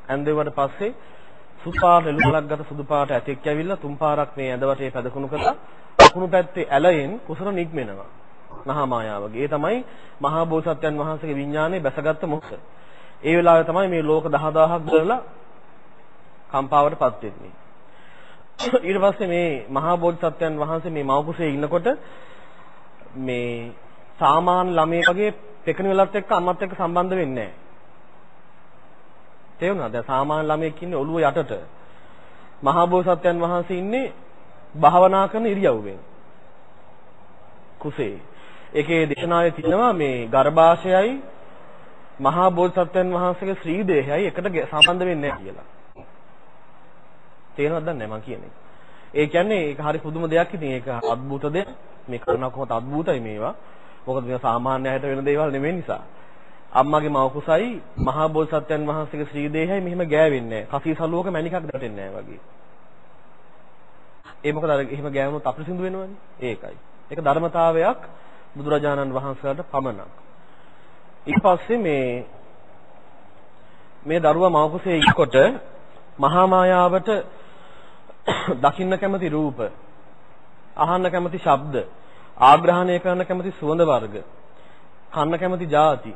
ඇඳෙවට පස්සේ සුපාට එළුලක් ගත සුදු පාට ඇතෙක් ඇවිල්ලා තුන් පාරක් මේ ඇඳ වටේ පැදකුණු කරලා අකුණු පැත්තේ ඇලයෙන් කුසර නික්මෙනවා. මහා මායාවගේ. ඒ තමයි මහා බෝසත්යන් වහන්සේගේ විඥානේ බැසගත්ත මොහොත. ඒ වෙලාවේ තමයි මේ ලෝක 10000ක් දරලා කම්පාවටපත් වෙන්නේ. ඊට පස්සේ මේ මහා බෝධිසත්වයන් වහන්සේ මේ මව කුසේ ඉන්නකොට මේ සාමාන්‍ය ළමයෙක් වගේ පෙකණ වෙලත් එක්ක අම්මත් එක්ක සම්බන්ධ වෙන්නේ නැහැ. තේරුණාද? දැන් සාමාන්‍ය ළමයෙක් ඉන්නේ ඔළුව යටට. මහා බෝසත්වයන් වහන්සේ ඉන්නේ භාවනා කරන ඉරියව්වෙන්. කුසේ. ඒකේ දේශනාවේ තියෙනවා මේ ගර්භාෂයයි මහා බෝධිසත්වයන් වහන්සේගේ ශ්‍රී දේහයයි එකට සම්බන්ධ වෙන්නේ නැහැ කියලා. තේරෙනවද නැහැ මම කියන්නේ. ඒ කියන්නේ ඒක හරි පුදුම දෙයක් ඉතින් ඒක අద్භූත දෙයක්. මේ කරුණා කොහොමද අద్භූතයි මේවා. මොකද මේ සාමාන්‍ය හැට වෙන දේවල් නෙමෙයි නිසා. අම්මගේ මව කුසයි මහා බෝසත්යන් වහන්සේගේ ශ්‍රී දේහය මෙහෙම ගෑවෙන්නේ නැහැ. කසී සලුවක මණිකක් දටෙන්නේ නැහැ වගේ. ඒ මොකද අර එහෙම ගෑවුනොත් අපිරිසිදු වෙනවනේ. ඒකයි. ඒක ධර්මතාවයක් බුදුරජාණන් වහන්සේලාට පමණක්. ඊට පස්සේ මේ මේ දරුවා මව කුසේ ඉක්කොට මහා මායාවට දකින්න කැමති රූප, අහන්න කැමති ශබ්ද, ආග්‍රහණය කරන්න කැමති සුවඳ වර්ග, කන්න කැමති ಜಾති,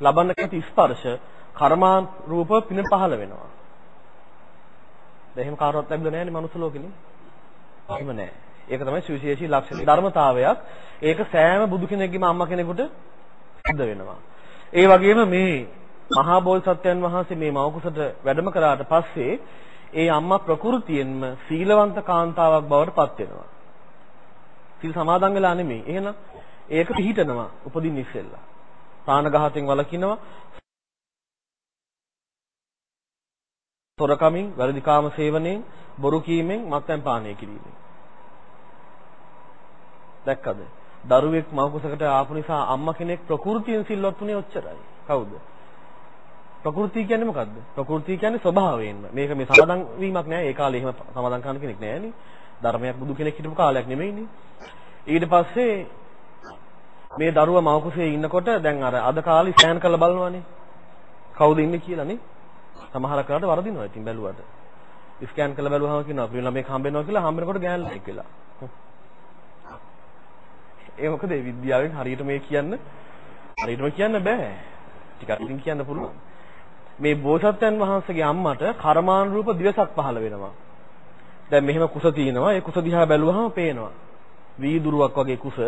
ලබන්න කැමති ස්පර්ශ, කර්මාන් රූප පින පහළ වෙනවා. දැන් එහෙම කාටවත් ලැබිලා නැහැ නේ මනුස්ස ලෝකෙනේ. එහෙම නැහැ. ඒක තමයි සුවිශේෂී ලක්ෂණ. ධර්මතාවයක්. ඒක සෑම බුදු කෙනෙක්ගේම අම්මා කෙනෙකුට සිද්ධ වෙනවා. ඒ වගේම මේ මහා බෝසත්යන් වහන්සේ මේ මවකුසට වැඩම කරාට පස්සේ ඒ අම්මා ප්‍රകൃතියෙන්ම සීලවන්ත කාන්තාවක් බවට පත් වෙනවා. සීල් සමාදන් වෙලා නෙමෙයි. එහෙනම් ඒක පිළිහිටනවා උපදින්න ඉස්සෙල්ලා. ප්‍රාණඝාතයෙන් වළකිනවා. තොරකමින්, වැරදි කාම සේවනයෙන්, බොරු කීමෙන්, මත්පැන් පානය කිරීමෙන්. දැක්කද? දරුවෙක් මව කුසකට ආපු නිසා අම්මා කෙනෙක් ප්‍රകൃතියෙන් සිල්වත් උනේ ඔච්චරයි. කවුද? ප්‍රകൃතිය කියන්නේ මොකද්ද? ප්‍රകൃතිය කියන්නේ ස්වභාවයෙන්ම. මේක මේ සමාදන් වීමක් නෑ. ඒ කාලේ එහෙම සමාදන් කරන කෙනෙක් නෑනේ. ධර්මයක් බුදු කෙනෙක් හිටපු කාලයක් නෙමෙයිනේ. ඊට පස්සේ මේ දරුවා මව කුසේ ඉන්නකොට දැන් අර අද කාලේ ස්කෑන් කරලා බලනවානේ. කවුද ඉන්නේ කියලා නේ. සමහර කරාට වරදිනවා ඉතින් බැලුවට. ස්කෑන් කරලා බැලුවාම කියනවා අපේ ළමෙක් හම්බෙනවා කියලා හම්බෙනකොට ගෑනලෙක් කියලා. ඒ මොකද ඒ විද්‍යාවෙන් හරියට මේ කියන්න හරියටම කියන්න බෑ. ටිකක් ඉතින් කියන්න පුළුවන්. මේ බෝසත්යන් වහන්සේගේ අම්මට කර්මාන් රූප දිවසක් පහළ වෙනවා. දැන් මෙහෙම කුස තියෙනවා. ඒ කුස දිහා බැලුවහම පේනවා. වීදුරුවක් වගේ කුස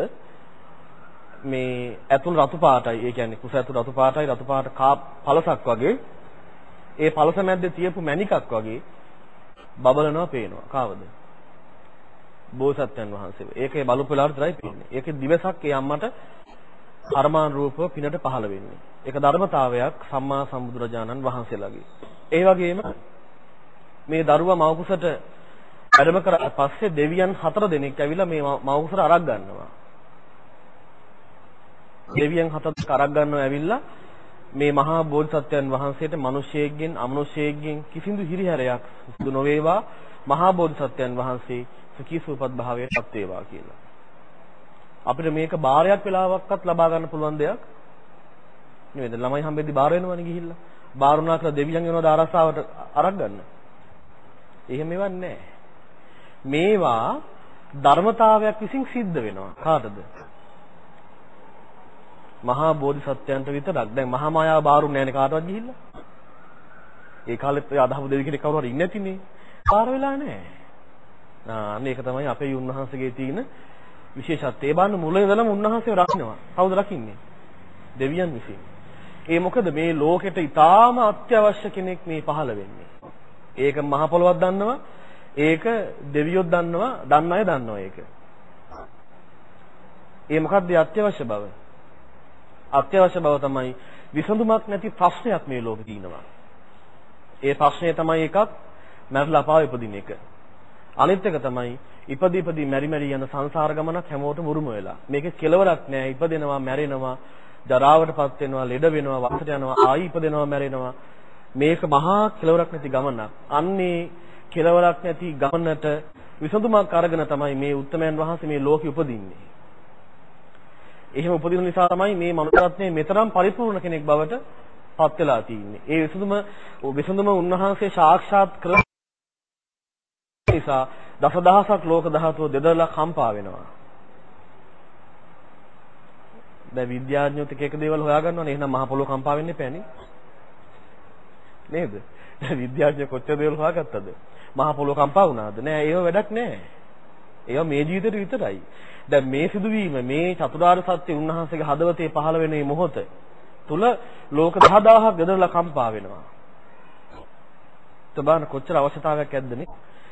මේ ඇතුළ රතු පාටයි. ඒ කියන්නේ කුස ඇතුළ රතු පාටයි රතු පාට කා පළසක් වගේ. ඒ පළස මැද්දේ තියපු මණිකක් වගේ බබලනවා පේනවා. කාවද? බෝසත්යන් වහන්සේ. ඒකේ බලපු වෙලාවට විතරයි පේන්නේ. ඒකේ දිවසක් ඒ අම්මට කර්මාන් රූපව පිනට පහළ වෙන්නේ. ඒක ධර්මතාවයක් සම්මා සම්බුදුරජාණන් වහන්සේලාගේ. ඒ වගේම මේ දරුවා මවකුසට වැඩම කරලා පස්සේ දෙවියන් හතර දෙනෙක් ඇවිල්ලා මේ මවකුසට අරක් ගන්නවා. දෙවියන් හතක් අරක් ගන්නවා ඇවිල්ලා මේ මහා බෝධිසත්වයන් වහන්සේට මිනිසෙක්ගෙන් අමනුෂයෙක්ගෙන් කිසිදු හිරිහැරයක් සිදු නොවේවා මහා බෝධිසත්වයන් වහන්සේ සුඛී සුවපත් භාවයට පත් වේවා කියලා. අපිට මේක බාරයක් වෙලාවක්වත් ලබා ගන්න පුළුවන් දෙයක් නෙවෙයි. ළමයි හම්බෙද්දි බාර වෙනවනේ ගිහිල්ලා. බාරුණා කියලා දෙවියන් වෙනවද ආරස්සාවට අරක් ගන්න. එහෙම ඒවා නැහැ. මේවා ධර්මතාවයක් විසින් සිද්ධ වෙනවා. කාටද? මහා බෝධිසත්වයන්ට විතරක්. දැන් මහා මායාව බාරුන්නේ නැහැනේ කාටවත් ගිහිල්ලා. ඒ කාලෙත් ඔය අදහපු දෙවි කෙනෙක් කවුරු හරි ඉන්නේ නැතිනේ. පාර වෙලා නැහැ. අන්න ඒක තමයි අපේ උන්වහන්සේගේ තියෙන විශේෂත්වය. ඒ බාන්න මුල ඉඳලම උන්වහන්සේව රකින්නවා. කවුද රකින්නේ? දෙවියන් විසින්. ඒ මොකද මේ ලෝකෙට ඊටාම අත්‍යවශ්‍ය කෙනෙක් මේ පහළ වෙන්නේ. ඒක මහ පොළොවක් දන්නවා. ඒක දෙවියොත් දන්නවා. දන්න අය දන්නවා ඒක. ඒ මොකද්ද අත්‍යවශ්‍ය බව? අත්‍යවශ්‍ය බව තමයි විසඳුමක් නැති ප්‍රශ්නයක් මේ ලෝකේ තියෙනවා. ඒ ප්‍රශ්නය තමයි එකක් මරලා අපාවෙ උපදින එක. අනිත් එක තමයි ඉපදි ඉපදි මෙරි මෙරි යන සංසාර ගමනක් හැමෝටම උරුම වෙලා. මේකේ කෙලවරක් නෑ. ඉපදෙනවා, මැරෙනවා, ජරාවටපත් වෙනවා, ලෙඩ වෙනවා, වයසට යනවා, ආයි ඉපදෙනවා, මැරෙනවා. මේක මහා කෙලවරක් නැති ගමනක්. අන්නේ කෙලවරක් නැති ගමනට විසඳුමක් අරගෙන තමයි මේ උත්තමයන් වහන්සේ මේ ලෝකෙ උපදින්නේ. එහෙම උපදින නිසා තමයි මේ මනුෂ්‍යත්වයේ මෙතරම් පරිපූර්ණ කෙනෙක් බවට පත් වෙලා තියෙන්නේ. ඒ විසඳුම විසඳුම උන්වහන්සේ සාක්ෂාත් කළ නිසා දසදහසක් ලෝක ධාතුව දෙදලා කම්පා වෙනවා. දැන් විද්‍යාඥයෝත් එක එක දේවල් හොයාගන්නවනේ. එහෙනම් මහ පොළොව කම්පා වෙන්නේ නැපෑනේ. නේද? දැන් විද්‍යාඥයෝ කොච්චර දේවල් හොයාගත්තද? මහ පොළොව කම්පා වුණාද? නෑ ඒව වැඩක් නෑ. ඒවා මේ ජීවිතේට විතරයි. දැන් මේ සිදුවීම මේ චතුරාර්ය සත්‍ය උන්වහන්සේගේ හදවතේ පහළ වෙන මේ මොහොත තුල ලෝක 10000ක් දෙදරලා කම්පා වෙනවා. තබාන කොච්චර අවශ්‍යතාවයක් ඇද්දනේ?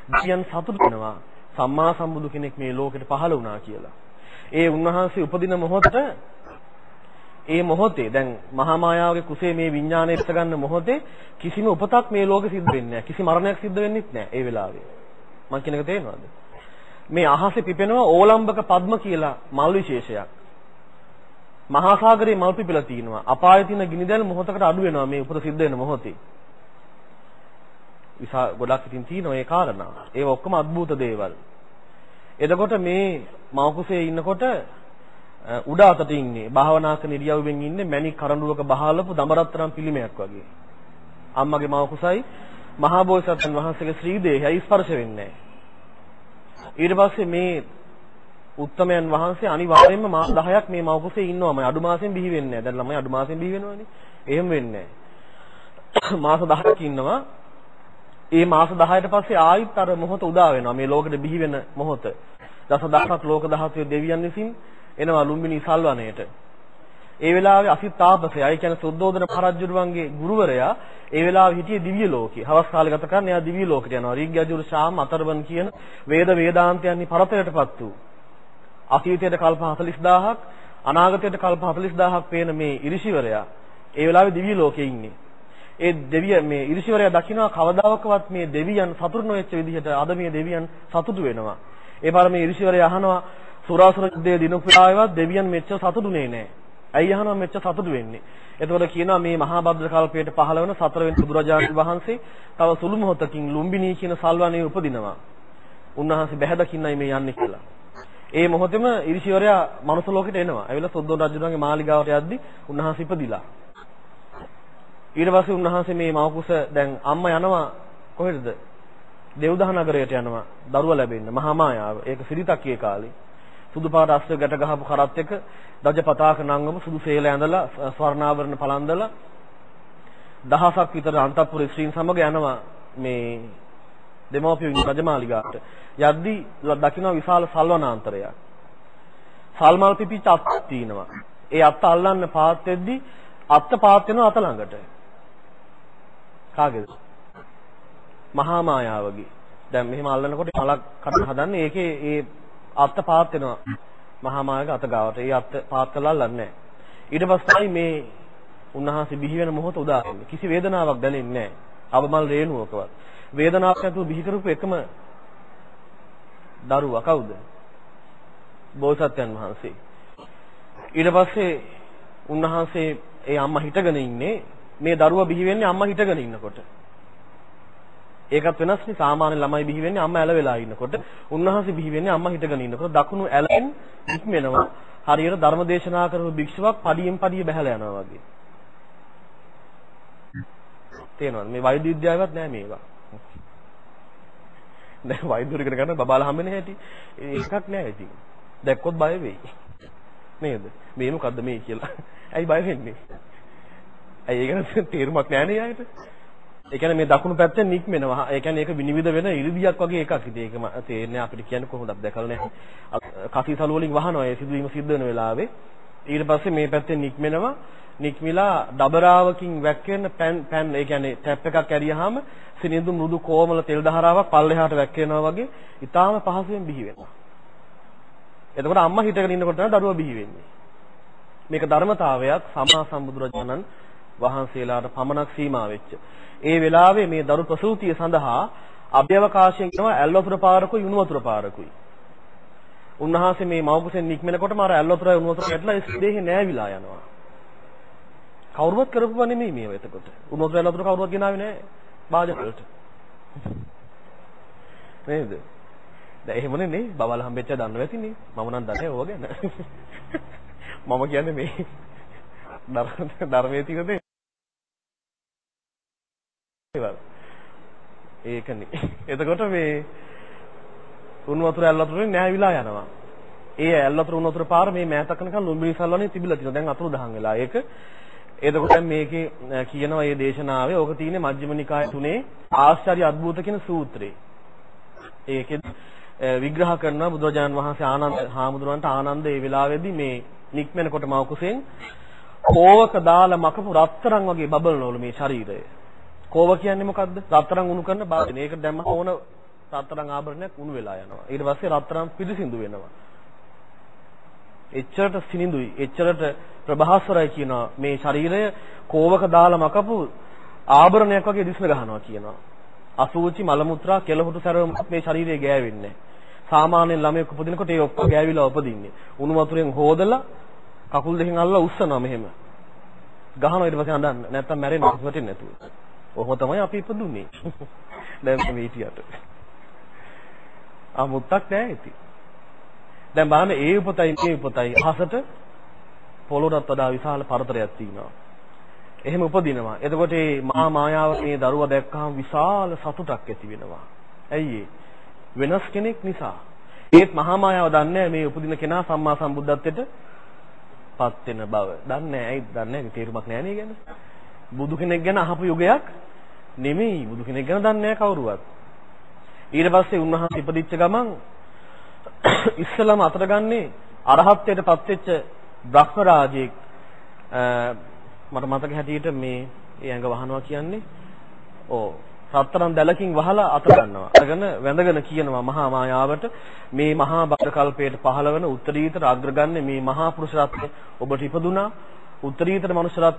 දෙවියන් සතුටු වෙනවා සම්මා සම්බුදු කෙනෙක් මේ ලෝකෙට පහළ වුණා කියලා. ඒ උන්වහන්සේ උපදින මොහොතට ඒ මොහොතේ දැන් මහා මායාවගේ කුසේ මේ විඥානය ඉස්ස ගන්න මොහොතේ කිසිම උපතක් මේ ලෝකෙ සිද්ධ වෙන්නේ නැහැ. කිසි මරණයක් සිද්ධ වෙන්නේ නැහැ ඒ වෙලාවේ. මං කියන එක තේරෙනවද? මේ අහසේ පිපෙනවා ඕලම්බක පද්ම කියලා මල් විශේෂයක්. මහා සාගරේ මල් පිපිලා තිනවා. අපායේ තියෙන ගිනිදැල් මොහොතකට අඩු වෙනවා මේ උපත සිද්ධ වෙන මොහොතේ. විසා ගොඩක් ඉතින් තියෙනවා ඒ කාරණා. ඒව ඔක්කොම අద్భుත දේවල්. එතකොට මේ මවකුසේ ඉන්නකොට උඩ අතට ඉන්නේ භාවනා කරන ඉරියව්වෙන් ඉන්නේ මැණික් කරඬුවක බහලපු දඹරත්තරන් පිළිමයක් වගේ. අම්මගේ මව කුසයි මහා බෝසත්න් වහන්සේගේ ශ්‍රී දේහය ස්පර්ශ වෙන්නේ ඊට පස්සේ මේ උත්තමයන් වහන්සේ අනිවාර්යයෙන්ම මාස 10ක් මේ මව කුසේ ඉන්නවම අඩු මාසෙන් බිහි වෙන්නේ නැහැ. දැන් ළමයි අඩු මාසෙන් බිහි වෙනවනේ. එහෙම වෙන්නේ නැහැ. මාස 10ක් ඉන්නවා. ඒ මාස 10ට පස්සේ ආයිත් අර මොහොත උදා වෙනවා. මේ ලෝකෙට බිහි වෙන මොහොත. දසදහසක් ලෝක ධාතුවේ දෙවියන් විසින් එනවා ලුම්බිනි සල්වනයේට. ඒ වෙලාවේ අසිත තාපසයා, ඒ කියන්නේ සුද්ධෝදන පරජ්ජුරුවන්ගේ ගුරුවරයා ඒ වෙලාවේ හිටියේ දිව්‍ය ලෝකේ. හවස් කාලේ ගත කරන්නේ එයා දිව්‍ය ලෝකෙට යනවා. රීග්‍යජුරු ශාම අතරවන් කියන වේද වේදාන්තයන්හි පරතරයටපත් වූ. අතීතයට කල්ප 40000ක්, අනාගතයට කල්ප 40000ක් පේන මේ ඍෂිවරයා ඒ වෙලාවේ දිව්‍ය ලෝකේ ඉන්නේ. ඒ දෙවිය මේ ඍෂිවරයා දකිනවා කවදාකවත් මේ දෙවියන් සතුටු නොවෙච්ච විදිහට අද මේ දෙවියන් සතුටු වෙනවා. ඒ පාර මේ ඍෂිවරයා අහනවා සුරාසුර යුද්ධයේ දිනු පුරාවේවත් දෙවියන් මෙච්චර සතුටුනේ නැහැ. ඇයි අහනවා මෙච්චර සතුටු වෙන්නේ? එතකොට කියනවා මේ මහා භද්‍ර කල්පයට පහළ වෙන සතරවෙනි බුදුරජාණන් වහන්සේ තව සුළු මොහොතකින් ලුම්බිනී කියන සල්වනේ උපදිනවා. උන්වහන්සේ බැහැ දකින්නයි මේ යන්නේ කියලා. ඒ මොහොතේම ඍෂිවරයා මනුස්ස ලෝකෙට එනවා. ඇවිල්ලා සොද්දෝන් රජුගේ මාලිගාවට යද්දි උන්වහන්සේ ඉපදිලා. ඊට පස්සේ උන්වහන්සේ මේ මවකුස දැන් අම්මා යනවා කොහෙටද? දෙව්දහ නගරයට යනවා දරුවා ලැබෙන්න මහා මායාව. ඒක සිරිතක්කේ කාලේ. සුදු පාට අස්ත්‍ර ගැට ගහපු කරත් එක දජ පතාක නංගම සුදු සේල ඇඳලා ස්වර්ණාභරණ පලන්දලා දහසක් විතර අන්තපුර ස්ත්‍රීන් සමග යනවා මේ දෙමෝපිය රජමාලිගාවට. යද්දි දකින්න විශාල සල්වනාන්තරයක්. සල්මල් පිපිච්ච අත් තියෙනවා. ඒ අත් අල්ලන්න පාත් වෙද්දි අත් පාත් වෙනවා අත ළඟට. කාගේද? මහා මායාවගේ. දැන් මෙහෙම අල්ලනකොට මලක් කඩන හදන්නේ ඒකේ ඒ අත්ත පාත් වෙනවා මහා මාර්ග අත ගාවට. ඒ අත්ත පාත් කළා අල්ලන්නේ ඊට පස්සෙයි මේ උන්වහන්සේ බිහි වෙන මොහොත උදා වෙන්නේ. කිසි වේදනාවක් දැනෙන්නේ නැහැ. අවමල් රේණුවකවත්. වේදනාවක් නැතුව බිහි කරපු එකම දරුවා කවුද? බෝසත්යන් වහන්සේ. ඊට පස්සේ උන්වහන්සේ ඒ අම්මා හිටගෙන ඉන්නේ මේ දරුවා බිහි වෙන්නේ අම්මා හිටගෙන ඉන්නකොට. ඒකත් වෙනස් නේ. සාමාන්‍ය ළමයි බිහි වෙන්නේ අම්මා ඇල වෙලා ඉන්නකොට. උන්වහන්සේ බිහි වෙන්නේ අම්මා හිටගෙන ඉන්නකොට. දකුණු ඇලෙන් ඉක්මෙනවා. හරියට ධර්ම දේශනා කරපු භික්ෂුවක් පඩියෙන් පඩිය බහැලා යනවා වගේ. තේනවද? මේ වෛද්‍ය විද්‍යාවවත් නෑ මේවා. දැන් වෛද්‍යවරු ඉගෙන ගන්න බබාලා හම්බෙන්නේ හැටි ඒකක් නෑ ඉතින් දැක්කොත් බය වෙයි. නේද? මේ මොකද්ද මේ කියලා. ඇයි බය වෙන්නේ? ඇයි ඒක තේරුමක් නෑ නේ අයට ඒ කියන්නේ මේ දකුණු පැත්තෙන් නික්මෙනවා. ඒ කියන්නේ ඒක විනිවිද වෙන ඉරිදියක් වගේ එකක්. ඉතින් ඒක තේරෙන්නේ අපිට කියන්නේ කොහොමද දැකලා නැහැ. කසීසලු වලින් වහනවා ඒ සිදුවීම සිද්ධ වෙන වෙලාවේ. ඊට පස්සේ මේ පැත්තෙන් නික්මෙනවා. නික්මිලා ඩබරාවකින් වැක්කෙන පෑන් පෑන් ඒ කියන්නේ ටැප් එකක් ඇරියාම සිනිඳු මෘදු කොමල තෙල් දහරාවක් පල්ලෙහාට වැක්කෙනවා වගේ ඊටාම පහසුවෙන් බිහි වෙනවා. එතකොට අම්මා හිටගෙන ඉන්නකොට තමයි දරුවා බිහි වෙන්නේ. මේක ධර්මතාවයක් සම්මා සම්බුදුරජාණන් වහන්සේලාට පමණක් සීමා වෙච්ච. ඒ වෙලාවේ මේ දරු ප්‍රසූතිය සඳහා අභ්‍යවකාශයෙන් යනවා ඇල් වතුර පාරකුයි උණු වතුර පාරකුයි. උන්වහන්සේ මේ මවකුසෙන් නික්මෙනකොටම අර ඇල් වතුරයි උණු වතුර ගැටලා ඒ දෙහි නෑවිලා යනවා. කවුරුවත් කරපුවා නෙමෙයි මේව එතකොට. උණු වතුර ඇල් වතුර කවුරුවත් ගෙනාවේ නෑ වාදන වලට. නේද? දැන් එහෙමනේ නේ බබල හම්බෙච්ච දන්නව ඇතිනේ. මම නම් දන්නේ ඕව ගැන. මම කියන්නේ මේ ධර්මයේ තියෙන දේ ඒවල්. ඒකනේ. එතකොට මේ උණු වතුර ඇල් වතුරෙන් නැහැවිලා යනවා. ඒ ඇල් වතුර උණු වතුර පාර මේ මෑතකනකන් ලුම්බිනි සල්වනේ තිබිලා තියෙනවා. දැන් අතුරු දහන් වෙලා. ඒක එතකොට මේකේ කියනවා මේ දේශනාවේ ඕක තියෙන්නේ මජ්ක්‍ධිම නිකාය තුනේ ආශ්චර්ය අద్భుත කියන සූත්‍රේ. ඒකෙත් විග්‍රහ කරනවා බුදුරජාණන් වහන්සේ ආනන්ද හාමුදුරන්ට ආනන්ද ඒ වෙලාවේදී මේ නික්මෙනකොට මව කුසෙන් කෝවක දාලා මකපු රත්තරන් වගේ බබලනවලු මේ ශරීරය. කෝව කියන්නේ මොකද්ද? රත්තරන් උණු කරන බාධන. ඒක දැම්ම ඕන රත්තරන් ආභරණයක් උණු වෙලා යනවා. ඊට පස්සේ රත්තරන් පිරිසිදු වෙනවා. එච්චරට සිනිඳුයි, එච්චරට ප්‍රභාස්වරයි කියන මේ ශරීරය කෝවක දාලා මකපු ආභරණයක් වගේ දිස්න ගහනවා කියනවා. අසූචි මල මුත්‍රා කෙලහුටු සැරව මේ ශරීරයේ ගෑවෙන්නේ සාමාන්‍යයෙන් ළමයෙක් උපදිනකොට ඒ ඔක්කොම ගෑවිලා උපදින්නේ. උණු වතුරෙන් හොදලා කකුල් දෙකෙන් අල්ලලා උස්සනවා මෙහෙම. ගහනවා ඊට පස්සේ අඬන්න. නැත්තම් මැරෙනවා වැටෙන්නේ නැතුව. ඔහොම තමයි අපි ඉපදුනේ. දැන් මේ හිටියට. ආමුත්තක් නැහැ ඉතින්. දැන් බලන්න ඒ උපතයි මේ උපතයි අහසට පොළොරට වඩා විශාල පරතරයක් තියෙනවා. එහෙම උපදිනවා. එතකොට මේ මහා මායාව මේ දරුවා දැක්කහම විශාල සතුටක් ඇති වෙනවා. ඇයි වෙනස් කෙනෙක් නිසා. ඒත් මහා මායාව දන්නේ මේ උපදින කෙනා සම්මා සම්බුද්ධත්වයට පත් වෙන බව. දන්නේ නැහැ. ඇයි දන්නේ නැහැ. තේරුමක් නැහැ නේ ගැන. බුදු කෙනෙක් ගැන අහපු යුගයක් නෙමෙයි. බුදු කෙනෙක් ගැන දන්නේ නැහැ කවුරුවත්. ඊට පස්සේ උන්වහන්සේ ඉපදිච්ච ගමන් ඉස්සලම අතට ගන්නේ අරහත්ත්වයට පත්වෙච්ච බ්‍රහ්ම රාජයෙක් මට මතක හැටියට මේ ඒ ඇඟ වහනවා කියන්නේ ඕ රත්තරන් දැලකින් වහලා අත ගන්නවා. අරගෙන වැඳගෙන කියනවා මහා මායාවට මේ මහා බද්ද කල්පයට පහළවන උත්තරීතර අග්‍රගන්නේ මේ මහා පුරුෂ රත්නේ ඔබට ඉපදුනා. උත්තරීතර මනුෂ්‍ය